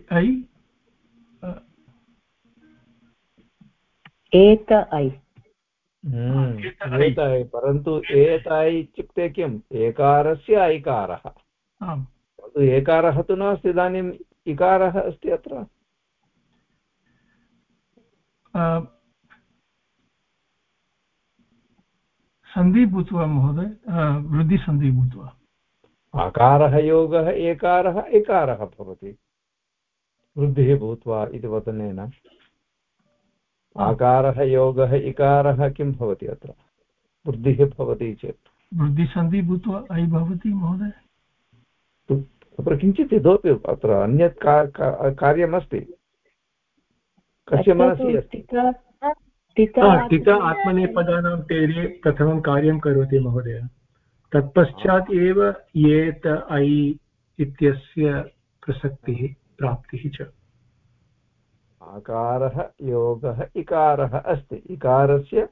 एत ऐ। एत ऐ। परन्तु एत ऐ इत्युक्ते किम्? एकारस्य ऐकारः। एकारः तु नास्ति इदानीम् इकारः अस्ति अत्र। सन्धि भूत्वा महोदय वृद्धिसन्धि भूत्वा आकारः योगः एकारः एकारः भवति। वृद्धिः भूत्वा इति वदनेन आकारः योगः इकारः किं भवति अत्र? वृद्धिः भवति चेत्। वृद्धिसन्धि भूत्वा ऐ भवति महोदय। तत्र किञ्चित् इतोपि अत्र अन्यत् कार्यमस्ति। कस्य मनसि अस्ति? टिका आत्मनेपदानां तेरे प्रथमं कार्यं करोति महोदय। तत्पश्चात् एव येत ऐ इत्यस्य प्रसक्तिः प्राप्तिः च। आकारः योगः इकारः अस्ति। इकारस्य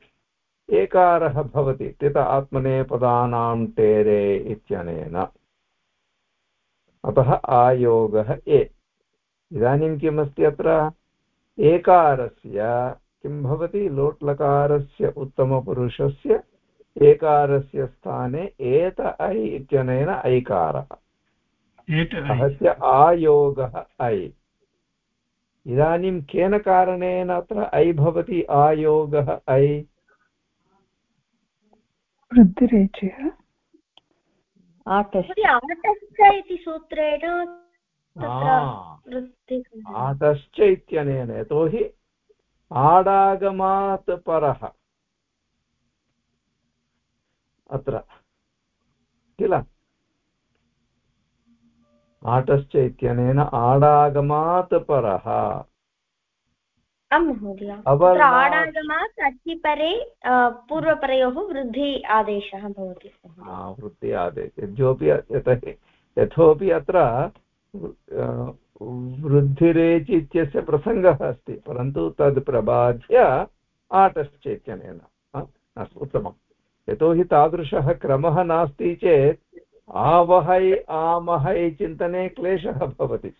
एकारः भवति। तित आत्मनेपदानां टेरे इत्यनेन। अतः आयोगः ए। इदानीं किमस्ति अत्र? एकारस्य किं भवति? लोट्लकारस्य उत्तमपुरुषस्य एकारस्य स्थाने एत ऐ इत्यनेन ऐकारः। अस्य आयोगः ऐ। इदानीं केन कारणेन अत्र ऐ भवति आयोगः ऐ? वृद्धिरेचयः इति सूत्रेण आतश्च इत्यनेन। यतोहि आडागमात् परः। अत्र किल? आटश्च इत्यनेन आडागमात् परः। अचिपरे पूर्वपरयोः वृद्धि आदेशः भवति। वृद्धि आदेशः यद्योपि यतोपि अत्र वृद्धिरेच् इत्यस्य प्रसङ्गः अस्ति, परन्तु तद् प्रबाध्य आटश्चेत्यनेन अस्तु उत्तमं यतोहि तादृशः क्रमः नास्ति चेत् आवहै आमहै चिन्तने क्लेशः भवति।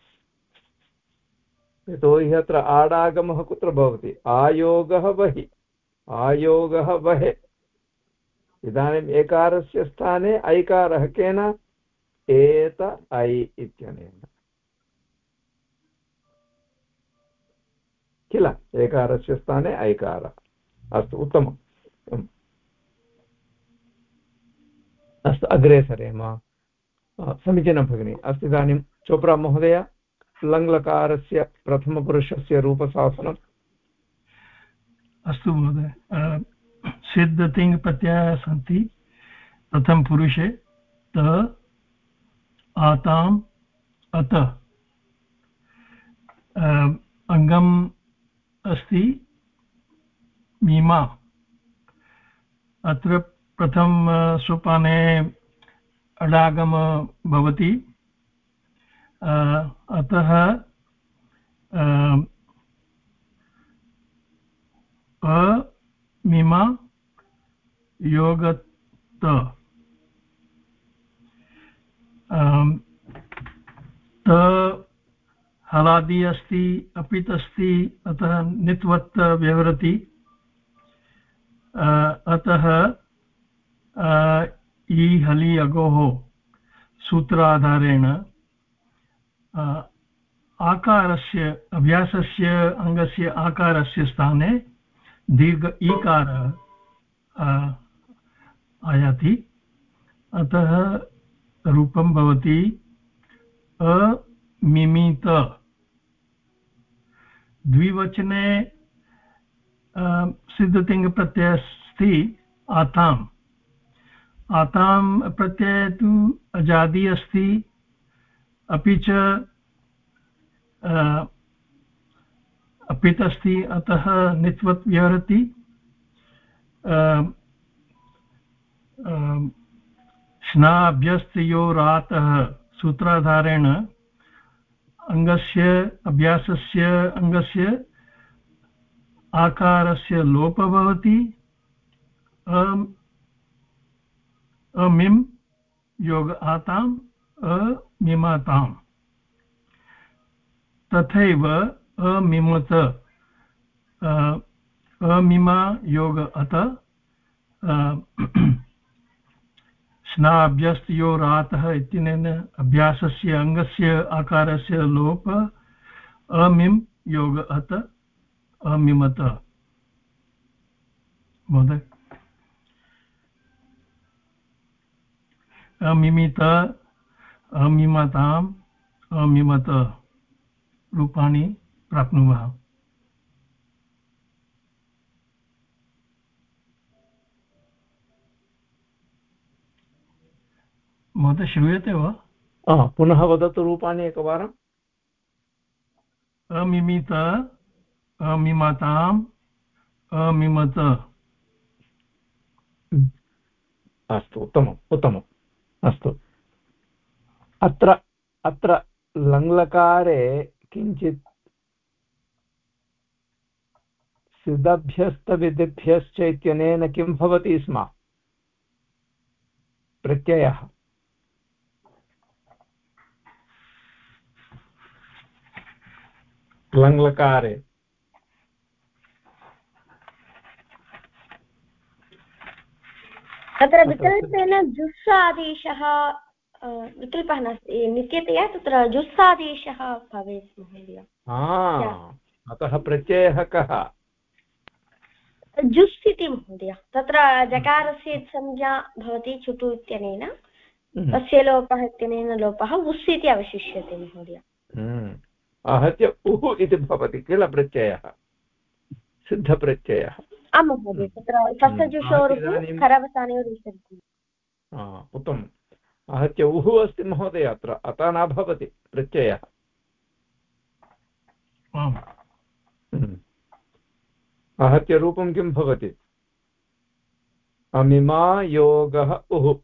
यतोहि अत्र आडागमः कुत्र भवति? आयोगः बहि आयोगः वहे। इदानीम् एकारस्य स्थाने ऐकारः केन? एत ऐ इत्यनेन। किल? एकारस्य स्थाने ऐकारः। अस्तु, उत्तमम्। अस्तु, अग्रे सरेम समीचीनं भगिनि, अस्तु, इदानीं चोप्रा महोदय, लङ्लकारस्य प्रथमपुरुषस्य रूपशासनम्। अस्तु, महोदय। सिद्धतिङ् प्रत्ययाः सन्ति प्रथमपुरुषे त, आताम्, अत। अङ्गम् अस्ति मीमा। अत्र प्रथम सोपाने अडागम भवति। अतः अमिमा योगत। त हलादि अस्ति, अपित् अस्ति, अतः नित्वत् व्यवहरति अतः इ हलि अगोः सूत्राधारेण आकारस्य, अभ्यासस्य अङ्गस्य आकारस्य स्थाने दीर्घ ईकारः आयाति। अतः रूपं भवति अमिमित द्विवचने सिद्धतिङ्गप्रत्ययः अस्ति आताम्। आतां प्रत्यये तु अजादि अस्ति, अपि च अपित् अस्ति, अतः नित्वत् विहरति। स्नाभ्यस्तयोरातः सूत्राधारेण अङ्गस्य अभ्यासस्य अङ्गस्य आकारस्य लोपः भवति। अमिं योग आताम्, अमिमताम्। तथैव अमिमत अमिमा, योग अत स्नाभ्यस्तयोरातः इत्यनेन अभ्यासस्य अङ्गस्य आकारस्य लोप अमिं योग अत अमिमत। महोदय। अमिमित अमिमताम् अमिमत। रूपाणि प्राप्नुमः। महोदय श्रूयते वा पुनः वदतु रूपाणि एकवारम् अमिमित अमिमताम् अमिमत अस्तु उत्तमम् उत्तमम् अस्तु अत्र अत्र लङ्लकारे किञ्चित् सिद्धभ्यस्तविधिभ्यश्च इत्यनेन किं भवति स्म प्रत्ययः लङ्लकारे तत्र विकल्पेन जुस्सादेशः विकल्पः नास्ति नित्यतया तत्र जुस्सादेशः भवेत् महोदय। अतः प्रत्ययः कः? जुस् इति महोदय तत्र जकारस्य संज्ञा भवति चुटु इत्यनेन हम्म। तस्य लोपः इत्यनेन लोपः उस् इति अवशिष्यते महोदय। हम्म। आहत्य उः इति भवति किल प्रत्ययः? सिद्धप्रत्ययः। आं महोदय तत्र सप्तजुषोरुः उत्तमम्। आहत्य उः अस्ति महोदय अत्र। अतः न भवति प्रत्ययः। हम्म। आहत्य रूपं किं भवति? अमिमा योगः उः।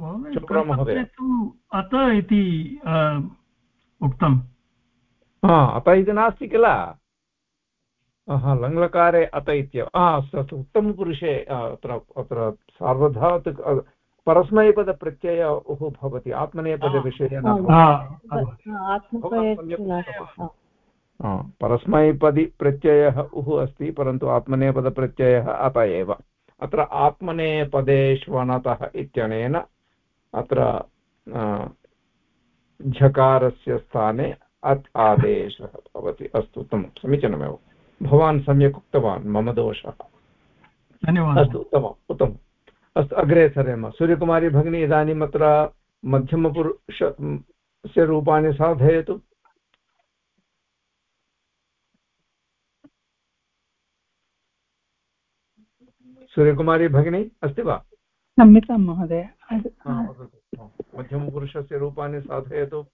महोदय अत इति उक्तम्। अत इति नास्ति किल? हा लङ्लकारे अत इत्येव। अस्तु अस्तु उत्तमपुरुषे अत्र अत्र सार्वधातुक परस्मैपदप्रत्ययः भवति आत्मनेपदविषये परस्मैपदि प्रत्ययः उः अस्ति परन्तु आत्मनेपदप्रत्ययः अत एव। अत्र आत्मनेपदेष्वणतः इत्यनेन अत्र झकारस्य स्थाने अत् आदेशः भवति। अस्तु उत्तमं। समीचीनमेव। भवान् सम्यक् उक्तवान् मम दोषः। धन्यवादः। अस्तु उत्तमम् उत्तमम्। अस्तु अग्रे सरेम। सूर्यकुमारी भगिनी इदानीम् अत्र मध्यमपुरुषस्य रूपाणि साधयतु। सूर्यकुमारी भगिनी अस्ति वा? क्षम्यतां महोदय। मध्यमपुरुषस्य रूपाणि साधयतु।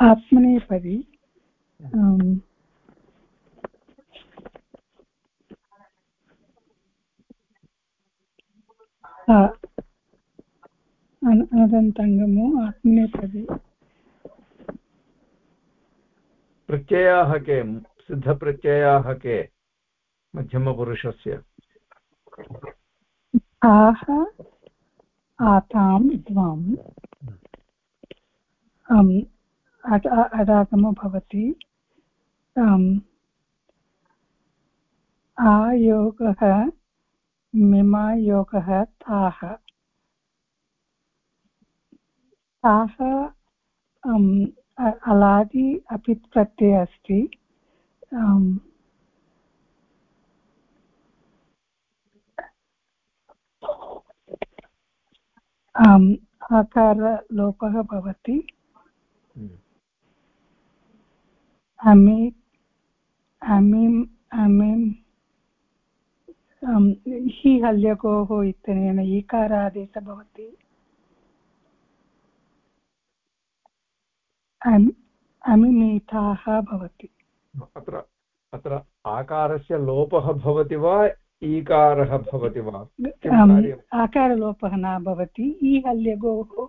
आत्मनेपदी। अनदन्तङ्गमो आत्मनेपदी। प्रत्ययाः के? सिद्धप्रत्ययाः के? मध्यमपुरुषस्य। आह आतां द्वम् अडागमो भवति। आयोगः मिमायोगः ताः। ताः अलादि अपि प्रत्ययः अस्ति। आकारलोपः भवति। अमि अमिम् अमिम् हि हल्यकोः इत्यनेन ईकारादेशः भवति। अमिमीठाः भवति। अत्र अत्र आकारस्य लोपः भवति वा ईकारः भवति वा? आकारलोपः न भवति। इ हल्यगोः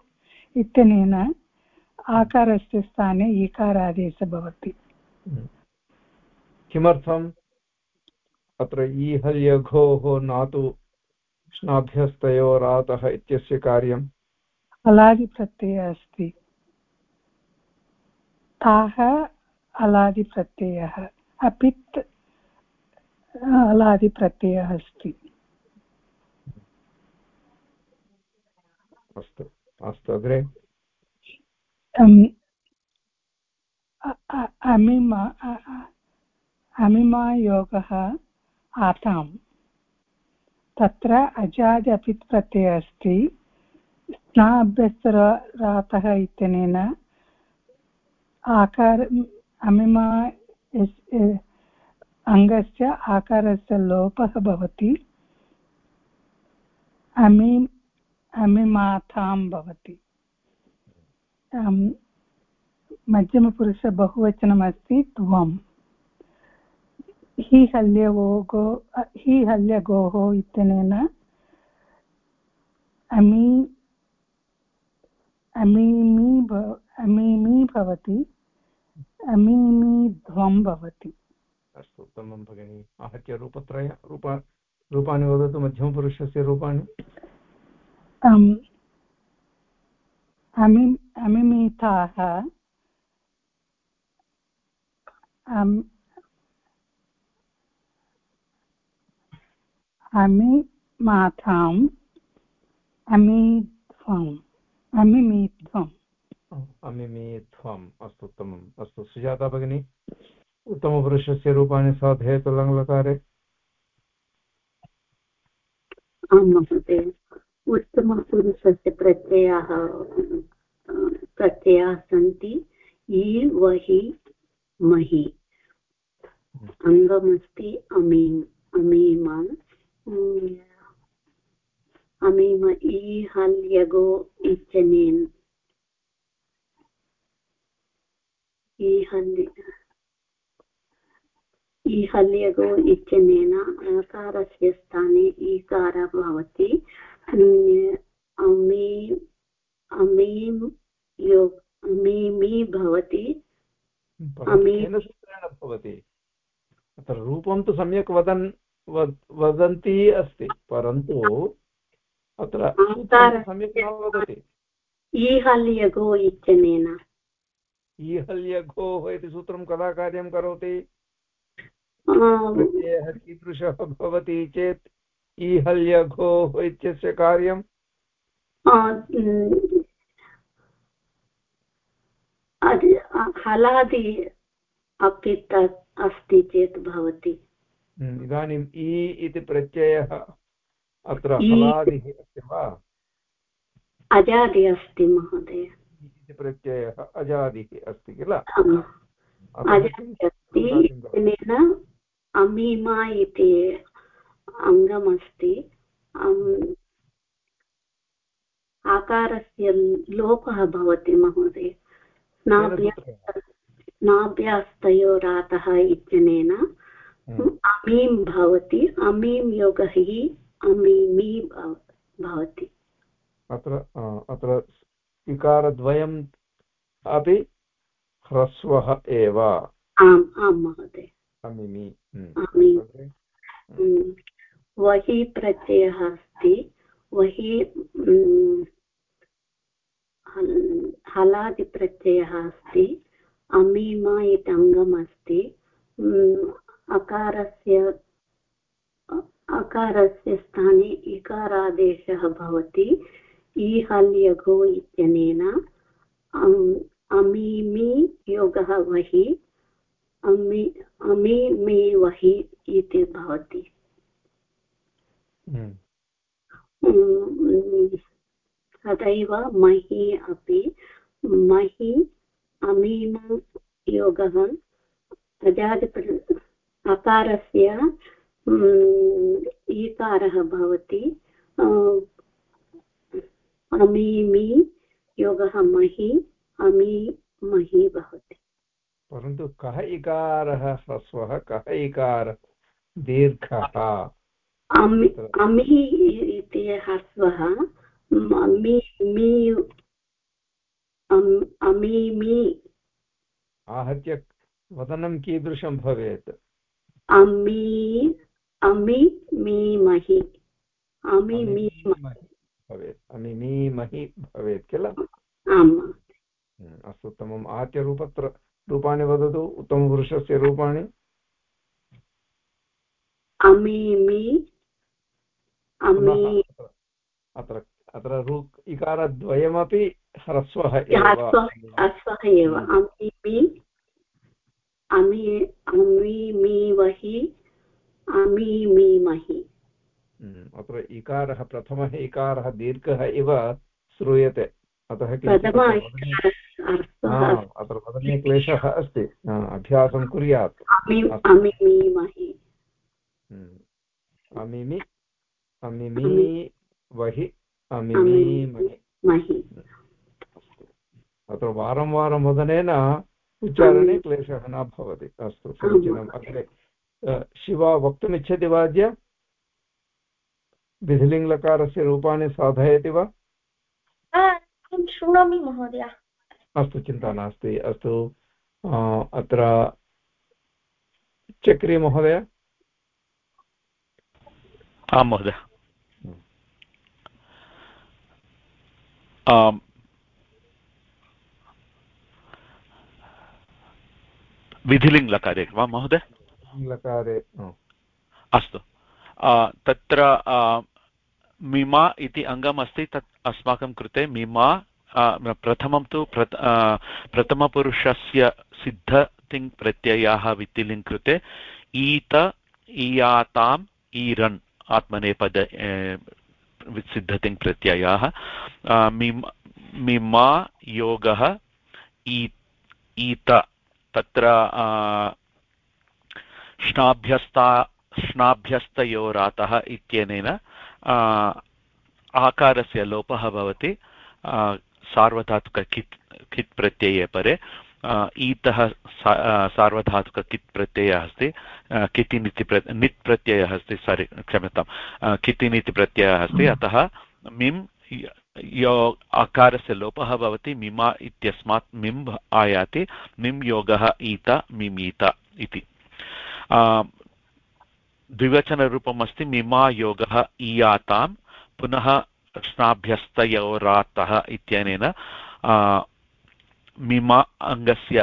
इत्यनेन आकारस्य स्थाने ईकारादेशः भवति। हम्म। किमर्थम्? अत्र ईहल्यघोः न तु स्नाभ्यस्तयोरातः इत्यस्य कार्यम्? अलादिप्रत्ययः अस्ति। ताः अलादिप्रत्ययः। अपित् अलादिप्रत्ययः अस्ति। अस्तु अस्तु अग्रे। अमिमा अमिमायोगः आताम्। तत्र अजादि अपि प्रत्ययः अस्ति। स्ना अभ्यस्तरातः इत्यनेन आकार अमिमा अङ्गस्य आकारस्य लोपः भवति। अमि, अमिमाथां भवति। मध्यमपुरुष बहुवचनमस्ति, त्वम्। हि हल्यगोगो हि हल्यगोः इत्यनेन अमी, अमीमी अमीमी भवति, अमीमी ध्वं भवति। अस्तु उत्तमं भगिनि आहत्य रूपत्रय रूप रूपाणि वदतु मध्यमपुरुषस्य रूपाणि। अमिमिताः अमिध्वम् अमिमीध्वम्। अमिमीध्वम् अस्तु उत्तमम् अस्तु सुजाता भगिनी। उत्तमपुरुषस्य रूपाणि साधयतु लङ्लकारे। आं महोदय। उत्तमपुरुषस्य प्रत्ययाः प्रत्ययाः सन्ति इ वहि महि अङ्गमस्ति अमीम्। अमीमा अमीम इहल्यगो इत्यनेन अकारस्य स्थाने ईकार भवति भवति अत्र रूपं तु सम्यक् वदन् वदन्ती अस्ति परन्तु अत्र ईहल्यगो इत्यनेन ईहल्यगोः इति सूत्रं कदा कार्यं करोति प्रत्ययः कीदृशः भवति चेत् ईहल्यघोः इत्यस्य कार्यं हलादि अपि तत् अस्ति चेत् भवति। हम्म, इदानीम् इ इति प्रत्ययः अत्र हलादिः अस्ति वा? अजादि अस्ति महोदय। इति प्रत्ययः अजादिः अस्ति किल? अस्ति अमीमा इति अङ्गमस्ति आकारस्य लोपः भवति महोदय। नाभ्यास्तयोरातः इत्यनेन हम्म। अमीं भवति। अमीं योगः हि अमीमि भवति। अत्र अत्र इकारद्वयम् अपि ह्रस्वः एव। आम् आं महोदय। अमिमि हम्म। हम्म। वहि प्रत्ययः अस्ति। वहि हलादिप्रत्ययः अस्ति। अमीमा इति अङ्गम् अस्ति। अकारस्य अकारस्य स्थाने इकारादेशः भवति। ईहल्यघो इत्यनेन अमीमि योगः वहि। अमि अमीमि वहि इति भवति। हम्म। तथैव महि अपि महि अमीम योगः अजादिप्र अकारस्य ईकारः भवति। अमीमि योगः महि अमी महि भवति। परन्तु कः इकारः ह्रस्वः कः इकारः? दीर्घः। अमि इति ह्रस्वः अमीमि आहत्य वदनं कीदृशं भवेत्? अमी अमि मीमहि। अमि मीमहि। भवेत्। अमि मीमहि भवेत् किल? आम्। अस्तु उत्तमम्। आहत्य रूपत्र रूपाणि वदतु उत्तमपुरुषस्य रूपाणि। अमीमि अमी। अत्र अत्र रू इकारद्वयमपि ह्रस्वः ह्रस्वः एव। अमीमि अमि अमीमीवहि अमीमीमहि हम्म, अत्र इकारः प्रथमः इकारः दीर्घः इव श्रूयते। अतः अत्र वदने क्लेशः अस्ति। अभ्यासं कुर्यात्। हम्म, अमिमि अमिमि वहि अमिमीमहि अत्र वारं वारं वदनेन उच्चारणे क्लेशः न भवति। अस्तु समीचीनम्। अग्रे शिवा वक्तुमिच्छति वा अद्य विधिलिङ्गलकारस्य रूपाणि साधयति वा? शृणोमि महोदय। अस्तु चिन्ता नास्ति। अस्तु अत्र चक्री महोदय? आं महोदय। विधिलिङ्ग्लकारे वा महोदय? लकारे अस्तु। तत्र मिमा इति अङ्गम् अस्ति तत् अस्माकं कृते मिमा प्रथमं तु प्रथ प्रथमपुरुषस्य सिद्धतिङ् प्रत्ययाः वित्तिलिङ् कृते ईत, ईयाताम्, ईरन् आत्मनेपद सिद्धतिङ् प्रत्ययाः। मिमा योगः ईत तत्र श्नाभ्यस्ता, श्नाभ्यस्तयोरातः इत्यनेन आकारस्य लोपः भवति। सार्वधातुककित् कित् कित् प्रत्यये परे ईतः सार्वधातुककित् प्रत्ययः अस्ति कितिन् इति प्र नित् प्रत्ययः अस्ति सारि क्षम्यतां कितिन् इति प्रत्ययः अस्ति अतः मिम् यो आकारस्य लोपः भवति मिमा इत्यस्मात् मिम् आयाति मिम् योगः ईत मिमीत इति। द्विवचनरूपम् अस्ति मिमायोगः ईयातां पुनः स्नाभ्यस्तयोरातः इत्यनेन मिमा अङ्गस्य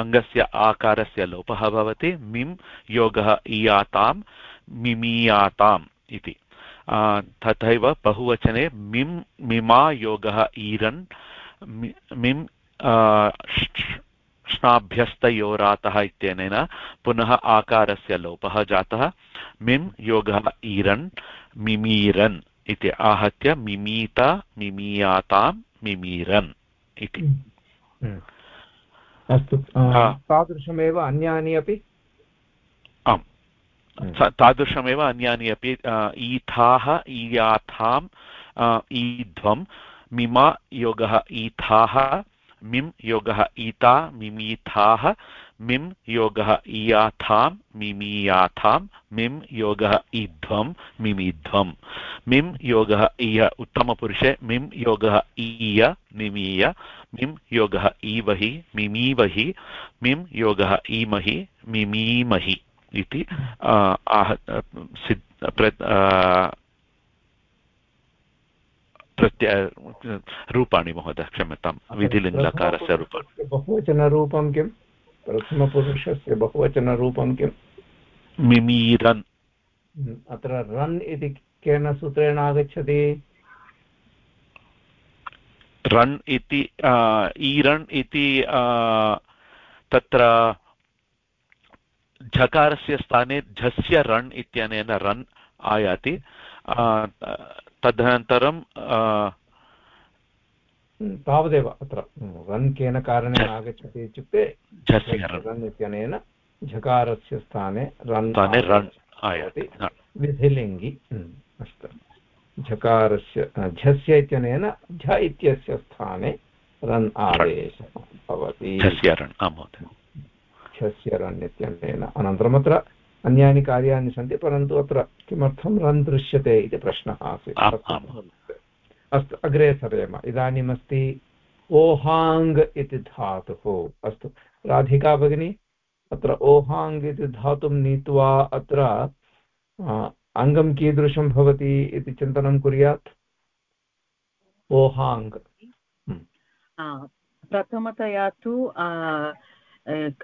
अङ्गस्य आकारस्य लोपः भवति, मिम् योगः ईयातां मिमीयाताम् इति। तथैव बहुवचने मिम्, मिमा योगः ईरन् मिम् श्नाभ्यस्तयोरातः इत्यनेन पुनः आकारस्य लोपः जातः, मिम् योगः ईरन्, मिमीरन्। इति आहत्य मिमीत मिमीयातां मिमीरन् इति। अस्तु तादृशमेव अन्यानि अपि? आम्। तादृशमेव अन्यानि अपि ईथाः ईयाथां ईध्वं मिमा योगः ईथाः मिम् योगः ईता मिमीथाः मिम् योगः इयाथां मिमीयाथां मिम् योगः ईध्वं मिमिध्वं मिम् योगः इय उत्तमपुरुषे मिम् योगः ईय निमीय मिम् योगः ईवहि मिमीवहि मिम् योगः ईमहि मिमीमहि इति आह प्रत्यय रूपाणि महोदय क्षम्यतां विधिलिङ्गकारस्य रूपाणि। बहुवचनरूपं किम्? प्रथमपुरुषस्य बहुवचनरूपं किम् मिमीरन्। अत्र रन् इति केन सूत्रेण आगच्छति? रन् इति ईरण् इति तत्र झकारस्य स्थाने झस्य रण् इत्यनेन रन् आयाति। तदनन्तरं तावदेव अत्र रन् केन कारणेन आगच्छति इत्युक्ते रन् इत्यनेन झकारस्य स्थाने रन् विधिलिङ्गि अस्तु झकारस्य झस्य इत्यनेन झ इत्यस्य स्थाने रन् आदेशः भवति झस्य रन् इत्यनेन अनन्तरम् अत्र अन्यानि कार्याणि सन्ति परन्तु अत्र किमर्थं रन् दृश्यते इति प्रश्नः आसीत् अस्तु, अग्रे सरेम इदानीमस्ति ओहाङ् इति धातुः। अस्तु, राधिका भगिनी, अत्र ओहाङ् इति धातुं नीत्वा अत्र अङ्गं कीदृशं भवति इति चिन्तनं कुर्यात्? ओहाङ् हम्म। प्रथमतया तु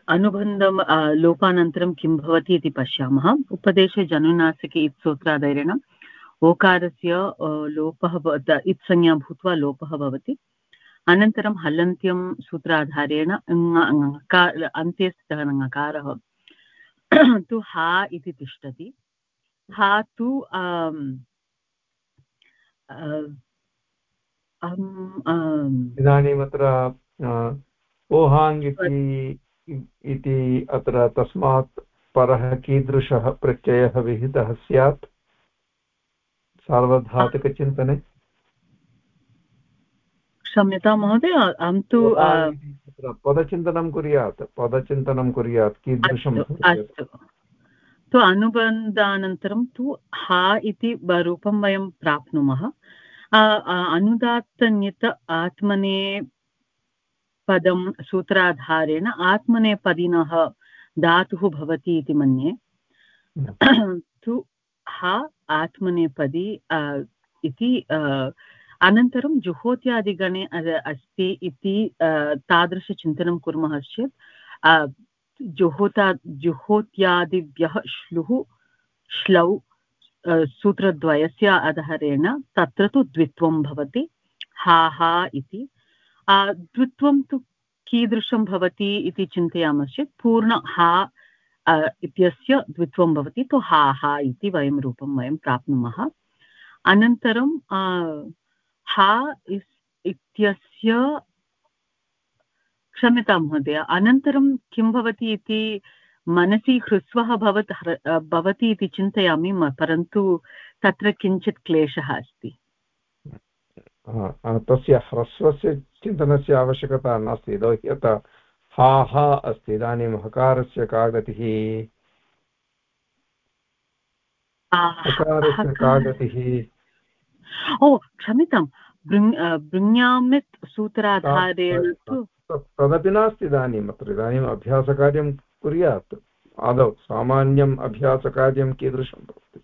अनुबन्धं लोपानन्तरं किं भवति इति पश्यामः। उपदेशे जनुनासिके इत्सूत्राधैर्येण ओकारस्य लोपः इत्संज्ञा भूत्वा लोपः भवति। अनन्तरं हलन्त्यं सूत्राधारेण अन्ते स्थितः ङकारः <clears throat> तु हा इति तिष्ठति। हा तु इदानीम् अत्र ओहाङ् इति अत्र तस्मात् परः कीदृशः प्रत्ययः विहितः स्यात्? सार्वधातुकचिन्तने। क्षम्यतां महोदय अहं तु पदचिन्तनं कुर्यात् पदचिन्तनं कुर्यात् कीदृशम् अस्तु तु अनुबन्धानन्तरं तु हा इति रूपं वयं प्राप्नुमः। अनुदात्तन्यत आत्मने पदं सूत्राधारेण आत्मनेपदिनः धातुः भवति इति मन्ये। तु हा आत्मनेपदी इति अनन्तरं जुहोत्यादिगणे अस्ति इति तादृशचिन्तनं कुर्मः चेत् जुहोता, जुहोत्यादिभ्यः श्लुः, श्लौ सूत्रद्वयस्य आधारेण तत्र तु द्वित्वं भवति, हा हा इति। द्वित्वं तु कीदृशं भवति इति चिन्तयामश्चेत्, पूर्ण हा इत्यस्य द्वित्वं भवति, तु हा हा इति वयं रूपं वयं प्राप्नुमः। अनन्तरं हा इत्यस्य, क्षम्यतां महोदय, अनन्तरं किं भवति इति मनसि ह्रस्वः भवत् भवति इति चिन्तयामि परन्तु तत्र किञ्चित् क्लेशः अस्ति। तस्य ह्रस्वस्य चिन्तनस्य आवश्यकता नास्ति, यतोहि हा हा अस्ति. इदानीं हकारस्य का गतिः हकारस्य का गतिः ओ क्षम्यतां. भृङ्यामित् सूत्राधारेण तदपि नास्ति इदानीम् अत्र. इदानीम् अभ्यासकार्यं कुर्यात्. आदौ सामान्यम् अभ्यासकार्यं कीदृशं भवति?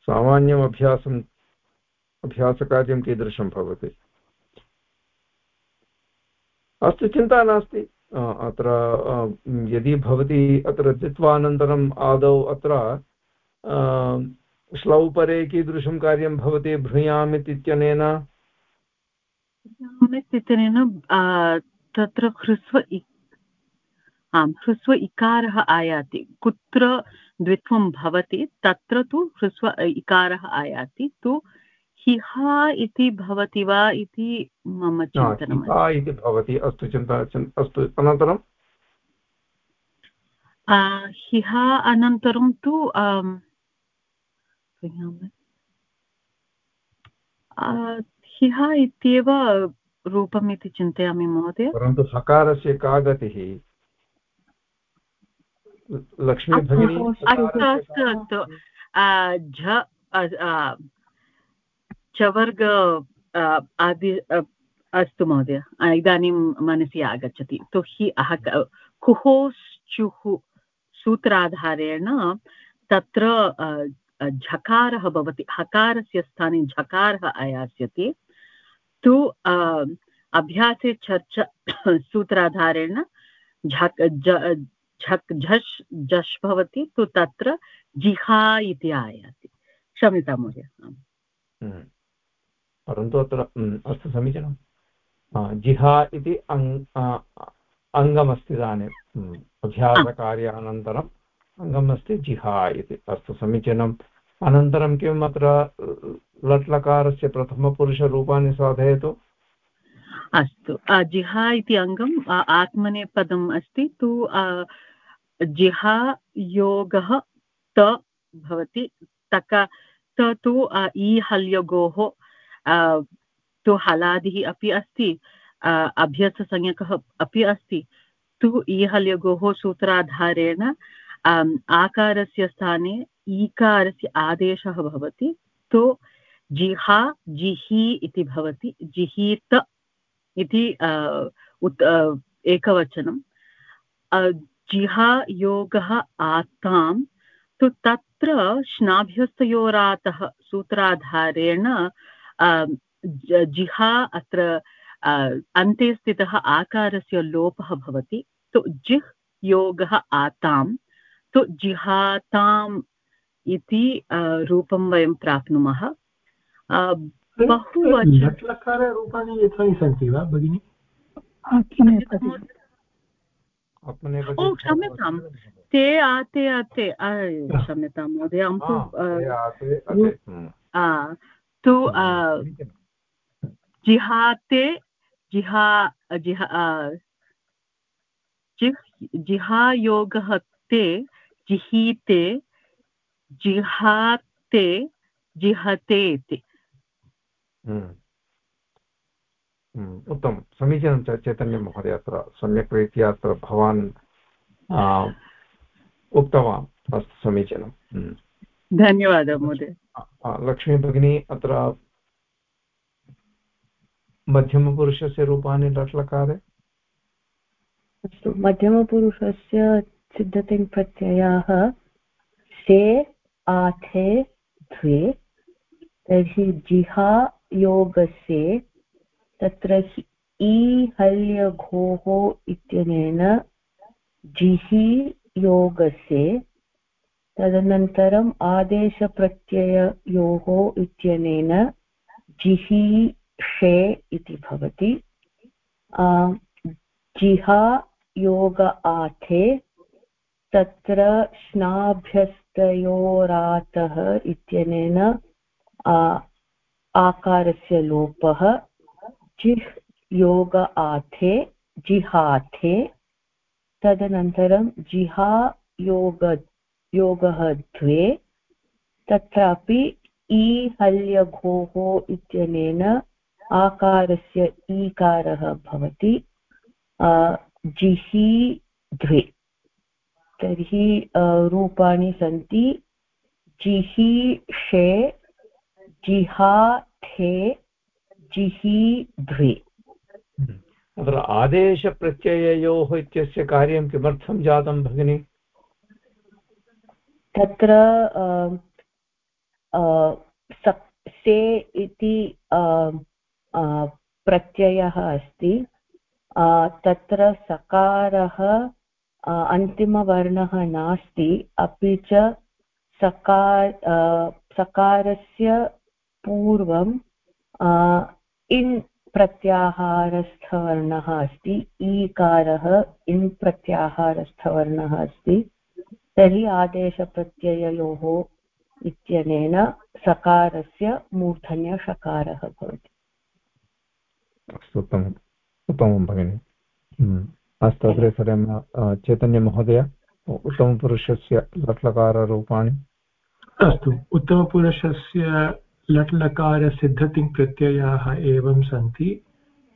सामान्यम् अभ्यासम् अभ्यासकार्यं कीदृशं भवति? अस्तु, चिन्ता नास्ति। अत्र यदि भवती अत्र जित्वा अनन्तरम् आदौ अत्र श्लौ परे कीदृशं कार्यं भवति भ्रूयामित् इत्यनेन इत्यनेन तत्र ह्रस्व आम्, ह्रस्व इकारः आयाति। कुत्र द्वित्वं भवति, तत्र तु ह्रस्व इकारः आयाति। तु हिहा इति भवति वा इति मम चिन्तनम् इति भवति अस्तु चिन्ता अस्तु अनन्तरं? हिहा अनन्तरं तु ह्यः इत्येव रूपम् इति चिन्तयामि महोदय। परन्तु हकारस्य का गतिः लक्ष्मी भगिनी अस्तु अस्तु। अस्तु झ चवर्ग आदि अस्तु महोदय इदानीं मनसि आगच्छति। तु हि अह कुहोश्चुः सूत्राधारेण तत्र झकारः भवति। हकारस्य स्थाने झकारः आयास्यति। तु अभ्यासे चर्च <coughs> सूत्राधारेण झक् झक् झष् झष् भवति। तु तत्र जिहा इति आयाति। क्षम्यतां महोदय। परन्तु अत्र अस्तु समीचीनं जिहा इति अङ्गमस्ति इदानीं। हम्म, अभ्यासकार्यानन्तरम् अङ्गम् अस्ति जिहा इति। अस्तु समीचीनम्। अनन्तरं किम् अत्र लट्लकारस्य प्रथमपुरुषरूपाणि साधयतु? अस्तु। जिहा इति अङ्गम् आत्मनेपदम् अस्ति। तु जिहा योगः त भवति तक त तु ई हल्यगोः तु हलादिः अपि अस्ति अभ्यससंज्ञकः अपि अस्ति। तु ईहल्यगोः सूत्राधारेण आकारस्य स्थाने ईकारस्य आदेशः भवति। तु जिहा, जिहि इति भवति, जिहीत इति उत् एकवचनं। जिहा योगः आत्तां तु तत्र श्नाभ्यस्तयोरातः सूत्राधारेण जिहा अत्र अन्ते स्थितः आकारस्य लोपः भवति। तु जिह् योगः आतां तु जिहाताम् इति रूपं वयं प्राप्नुमः। बहुवचनरूपाणि यथानि सन्ति वा भगिनि? क्षम्यतां ते आते आते। क्षम्यतां महोदय। तु जिहाते जिहा जिहा जिहायोगः ते जिहीते जिहाते जिहते इति हम्म। हम्म, उत्तमं। समीचीनं चैतन्यमहोदय अत्र सम्यक् रीत्या अत्र भवान् उक्तवान्। अस्तु समीचीनं। हम्म। धन्यवादः महोदय। लक्ष्मी भगिनी, अत्र मध्यमपुरुषस्य रूपाणि लट्लकारे अस्तु, मध्यमपुरुषस्य सिद्धतिङ् प्रत्ययाः से, आथे, द्वे, तर्हि जिहा योगस्य तत्र इ हल्यघोः इत्यनेन जिहि योगस्य तदनन्तरम् आदेशप्रत्यययोः इत्यनेन जिहि षे इति भवति। जिहा योग आथे, तत्र स्नाभ्यस्तयोरातः इत्यनेन आकारस्य लोपः, जिह् योग आथे, जिहाथे, तदनन्तरं जिहा योग योगः द्वे, तत्रापि ई हल्यघोः इत्यनेन आकारस्य ईकारः भवति जिहि द्वे। तर्हि रूपाणि सन्ति जिहीषे जिहाथे जिहि द्वे। अत्र आदेशप्रत्यययोः इत्यस्य कार्यं किमर्थं जातं भगिनि? तत्र से इति प्रत्ययः अस्ति। तत्र सकारः अन्तिमवर्णः नास्ति। अपि च सकार सकारस्य पूर्वं इन् प्रत्याहारस्थवर्णः अस्ति। ईकारः इन् प्रत्याहारस्थवर्णः अस्ति। तर्हि आदेशप्रत्यययोः इत्यनेन सकारस्य मूर्धन्यषकारः भवति। अस्तु उत्तमम् उत्तमं भगिनि। हम्म। अस्तु अग्रे सरेम चैतन्यमहोदय उत्तमपुरुषस्य लट्लकाररूपाणि। अस्तु उत्तमपुरुषस्य लट्लकारसिद्धतिङ् प्रत्ययाः एवं सन्ति।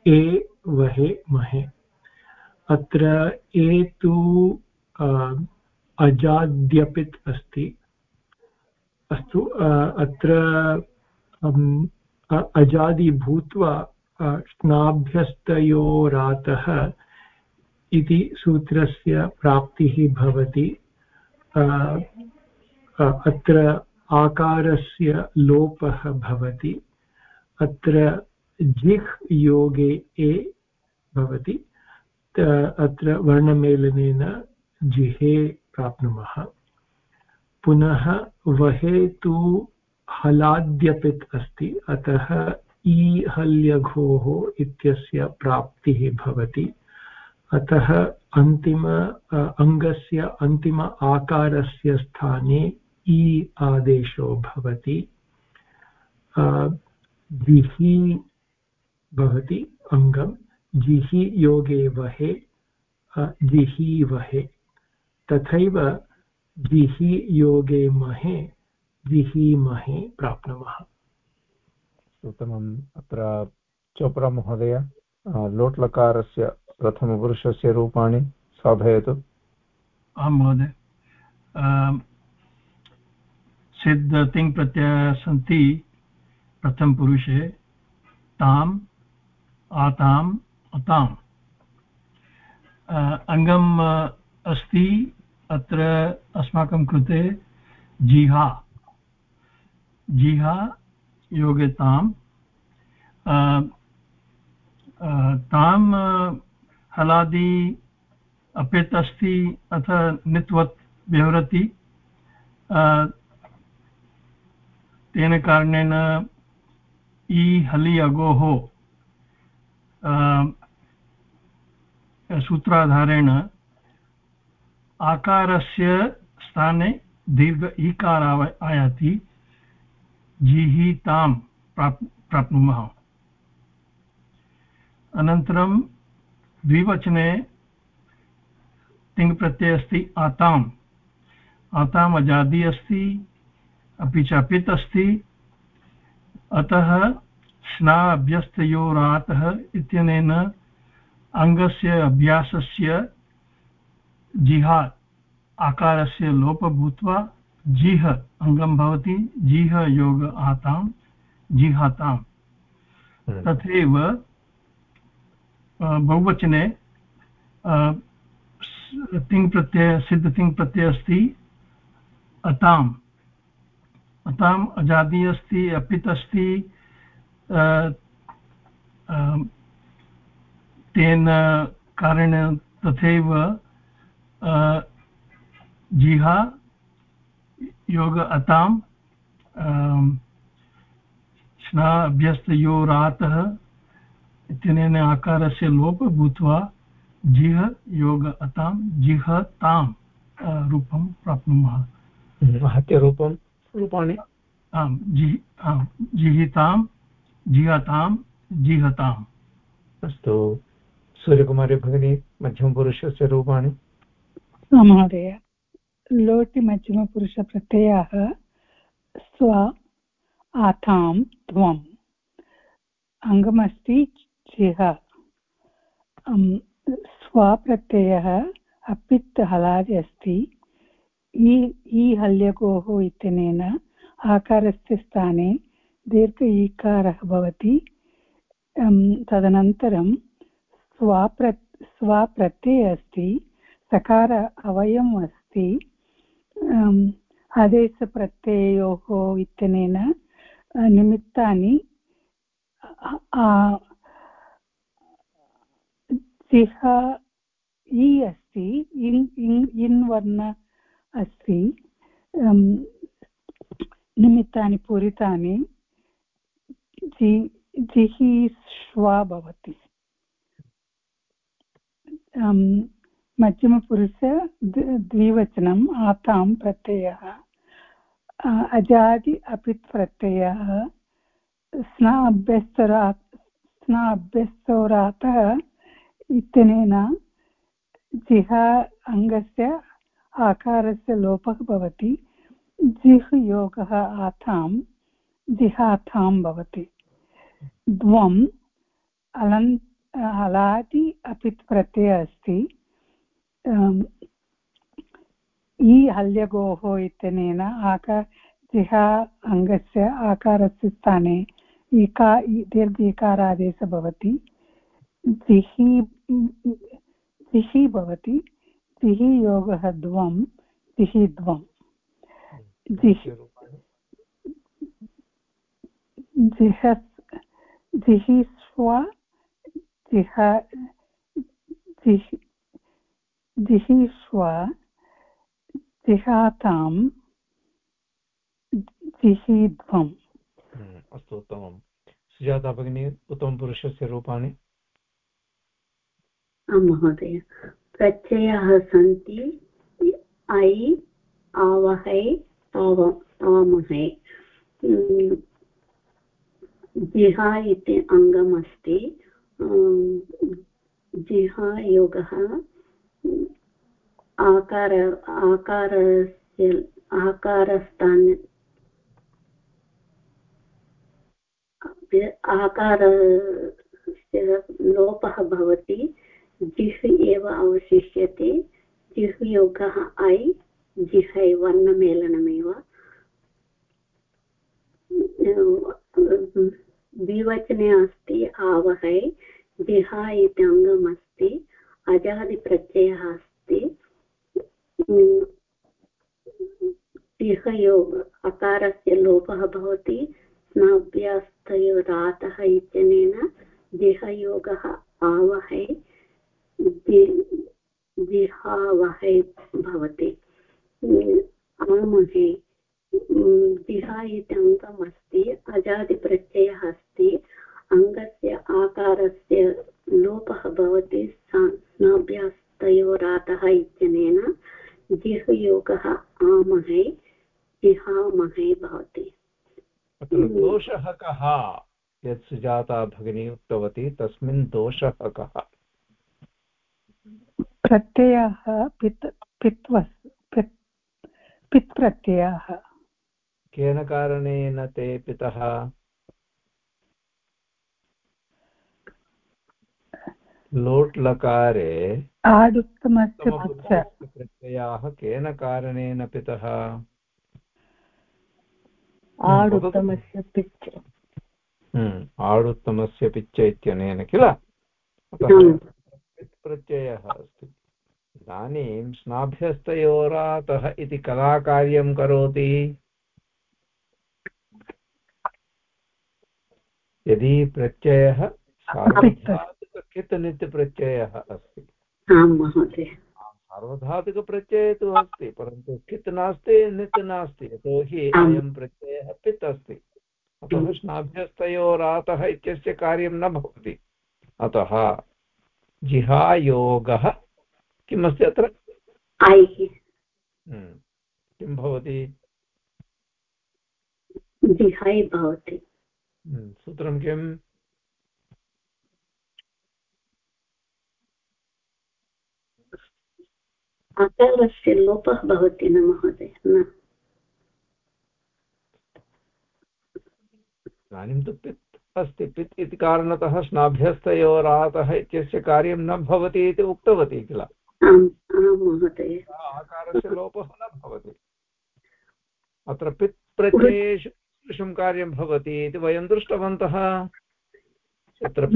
ए वहे महे। अत्र ए तु अजाद्यपित् अस्ति अस्तु अत्र अजादि भूत्वा स्नाभ्यस्तयोरातः इति सूत्रस्य प्राप्तिः भवति। अत्र आकारस्य लोपः भवति। अत्र जिह् योगे ए भवति। अत्र वर्णमेलनेन जिहे प्राप्नुमः। पुनः वहे तु हलाद्यपित् अस्ति, अतः ईहल्यघोः इत्यस्य प्राप्तिः भवति। अतः अन्तिम अङ्गस्य अन्तिम आकारस्य स्थाने इ आदेशो भवति। जिहि भवति अङ्गं, जिहि योगे वहे जिहि वहे। तथैव जिहि योगे महे जिहीमहे प्राप्नुमः। उत्तमम्। अत्र चोप्रा महोदय लोट्लकारस्य प्रथमपुरुषस्य रूपाणि साधयतु। आं महोदय। सिद्ध तिङ् प्रत्ययाः सन्ति प्रथमपुरुषे ताम् आताम् अताम्। अङ्गम् अस्ति अत्र अस्माकं कृते जिहा। जिहा योग्यताम् तां हलादि अपेत् अस्ति अथ नित्वत् व्यवहरति तेन कारणेन इ हलि अगोः सूत्राधारेण आकारस्य स्थाने दीर्घ ईकार आयाति, जिहितां प्राप्, प्राप्नुमः। अनन्तरं द्विवचने तिङ्प्रत्ययः अस्ति आताम्। आताम् अजादि अस्ति, अपि च पित् अस्ति। अतः स्ना अभ्यस्तयोरातः इत्यनेन अङ्गस्य अभ्यासस्य जिहात् आकारस्य लोप भूत्वा जिह अङ्गं भवति जिह योग आतां जिहाताम् हम्म। तथैव बहुवचने तिङ्प्रत्यय सिद्धतिङ्प्रत्यय अस्ति अताम् अताम् अजादि अस्ति अपित् अस्ति तेन कारणेन तथैव जिहा योग अताम् स्ना अभ्यस्तयोरातः इत्यनेन आकारस्य लोप भूत्वा जिह योग अतां जिहतां रूपं प्राप्नुमः। आहत्यरूपं रूपाणि। आम् जि आम् जिहितां जिहतां जिहताम्। अस्तु। सूर्यकुमारी भगिनी मध्यमपुरुषस्य रूपाणि? महोदय लोटि मध्यमपुरुषप्रत्ययाः स्व आथां त्वम्। अङ्गमस्ति चिह स्वप्रत्ययः अपित् हलादि अस्ति इ हल्यकोः इत्यनेन आकारस्य स्थाने दीर्घ ईकारः भवति। तदनन्तरं स्वाप्र स्वाप्रत्यये अस्ति। सकार अवयम् अस्ति। आदेशप्रत्ययोः इत्यनेन निमित्तानि जिह इ अस्ति, इन् इन् इन् वर्ण अस्ति निमित्तानि, पूरितानि, जि जिहीष्वा भवति। मध्यमपुरुष द्विवचनम् आतां प्रत्ययः। अजादि अपित् प्रत्ययः। स्ना अभ्यस्तरात् स्ना अभ्यस्तोरातः इत्यनेन जिहा अङ्गस्य आकारस्य लोपः भवति। जिह् योगः आथां जिहाथां भवति। द्वम् अलन् हलादि अपित् प्रत्ययः अस्ति। इ हल्यगोः इत्यनेन आकार जिहा अङ्गस्य आकारस्य स्थाने इका दीर्घ इकारादेशः भवति जिहि भवति जिहि योगः द्वं जिहि द्वं जिहि जिहिष्व जिह जिहि जिहीष्व जिहातां जिहीध्वम् हम्म, अस्तु उत्तमं सुजाता भगिनी उत्तमपुरुषस्य रूपाणि। आं महोदय। प्रत्ययाः सन्ति ऐ आवहै आव आमहै हम्म, जिहा इति अङ्गमस्ति। जिहायोगः आकार आकारस्य आकारस्थान आकारस्य लोपः भवति जिह् एव अवशिष्यते जिह् योगः ऐ जिहै वर्णमेलनमेव द्विवचने अस्ति आवहै जिहा इति अङ्गमस्ति अजादिप्रत्ययः अस्ति। तिहयोग अकारस्य लोपः भवति स्नाभ्यास्तयोरातः इत्यनेन जिहयोगः आवहै जिहावहै भवति। आमहे जिहा इति अङ्गम् अस्ति अजादिप्रत्ययः अस्ति, अङ्गस्य आकारस्य लोपः भवति स्नाभ्यास्तयोरातः इत्यनेन जिह्योगः आमहे जिहामहे भवति। दोषः कः? यत् सुजाता भगिनी उक्तवती तस्मिन् दोषः कः? प्रत्ययः पित् पित्वस् पित् प्रत्ययः केन कारणेन ते पितः? लोट् लकारे आडुत्तमस्य प्रत्ययाः केन कारणेन पितः? आडुत्तमस्य पिच् हम्म, आडुत्तमस्य पिच्च इत्यनेन किल? प्रत्ययः अस्ति। इदानीं स्नाभ्यस्तयोरातः इति कदा कार्यं करोति। यदि प्रत्ययः सार्वधातुककित् नित्यप्रत्ययः अस्ति सार्वधातुकप्रत्ययः तु अस्ति परन्तु कित् नास्ति नित् नास्ति यतोहि अयं प्रत्ययः पित् अस्ति। अतः स्नाभ्यस्तयोरातः इत्यस्य कार्यं न भवति। अतः जिहायोगः किम् अस्ति अत्र। किं भवति? सूत्रं किम्? अकारस्य लोपः भवति न महोदय न। इदानीं तु पित् अस्ति पित् इति कारणतः स्नाभ्यस्तयोरातः इत्यस्य कार्यं न भवति इति उक्तवती किल? आकारस्य लोपः न भवति। अत्र पित् प्रत्ययेषु कीदृशं कार्यं भवति इति वयं दृष्टवन्तः। यत्र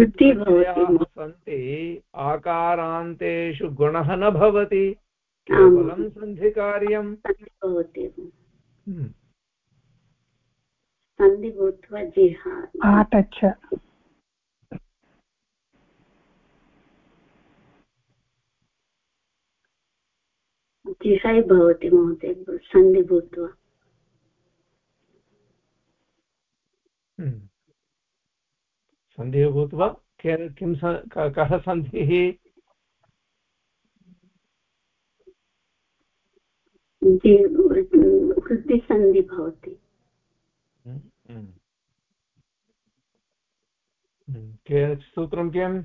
सन्ति आकारान्तेषु गुणः न भवति। केवलं सन्धिकार्यं भवति हम्म। सन्धि भूत्वा आटच्छ जिहै भवति महोदय सन्धि भूत्वा हम्म। सन्धिः भूत्वा किं कः सन्धिः? वृत्तिसन्धि भवति। हम्म, हम्म। सूत्रं किम्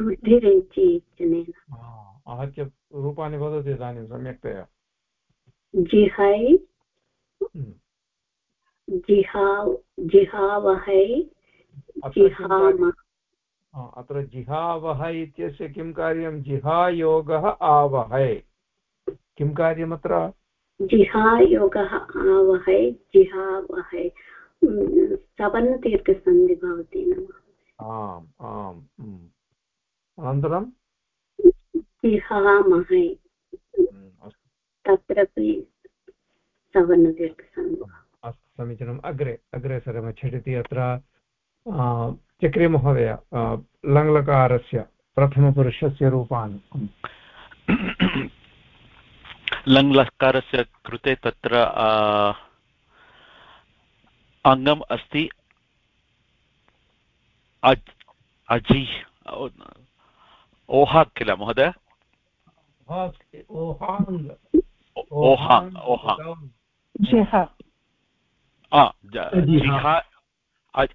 वृद्धिरेचि इत्यनेन। आहत्य रूपाणि वदतु इदानीं सम्यक्तया। जिहै। जिहाव् जिहावहै अत्र जिहावह इत्यस्य किं कार्यं? जिहायोगः आवहै। किं कार्यमत्र जिहायोगः आवहै जिहावहै। सवर्णदीर्घसन्धि भवति आम् आम् अनन्तरं? जिहामहै। तत्रापि सवर्णदीर्घसन्धि अस्तु समीचीनम्। अग्रे अग्रे सरम झटिति अत्र चक्रीमहोदय लङ्लकारस्य प्रथमपुरुषस्य रूपाणि लङ्लकारस्य कृते तत्र अङ्गम् अस्ति। अजि ओहा किल महोदय? ओहा ओहा। जिहा।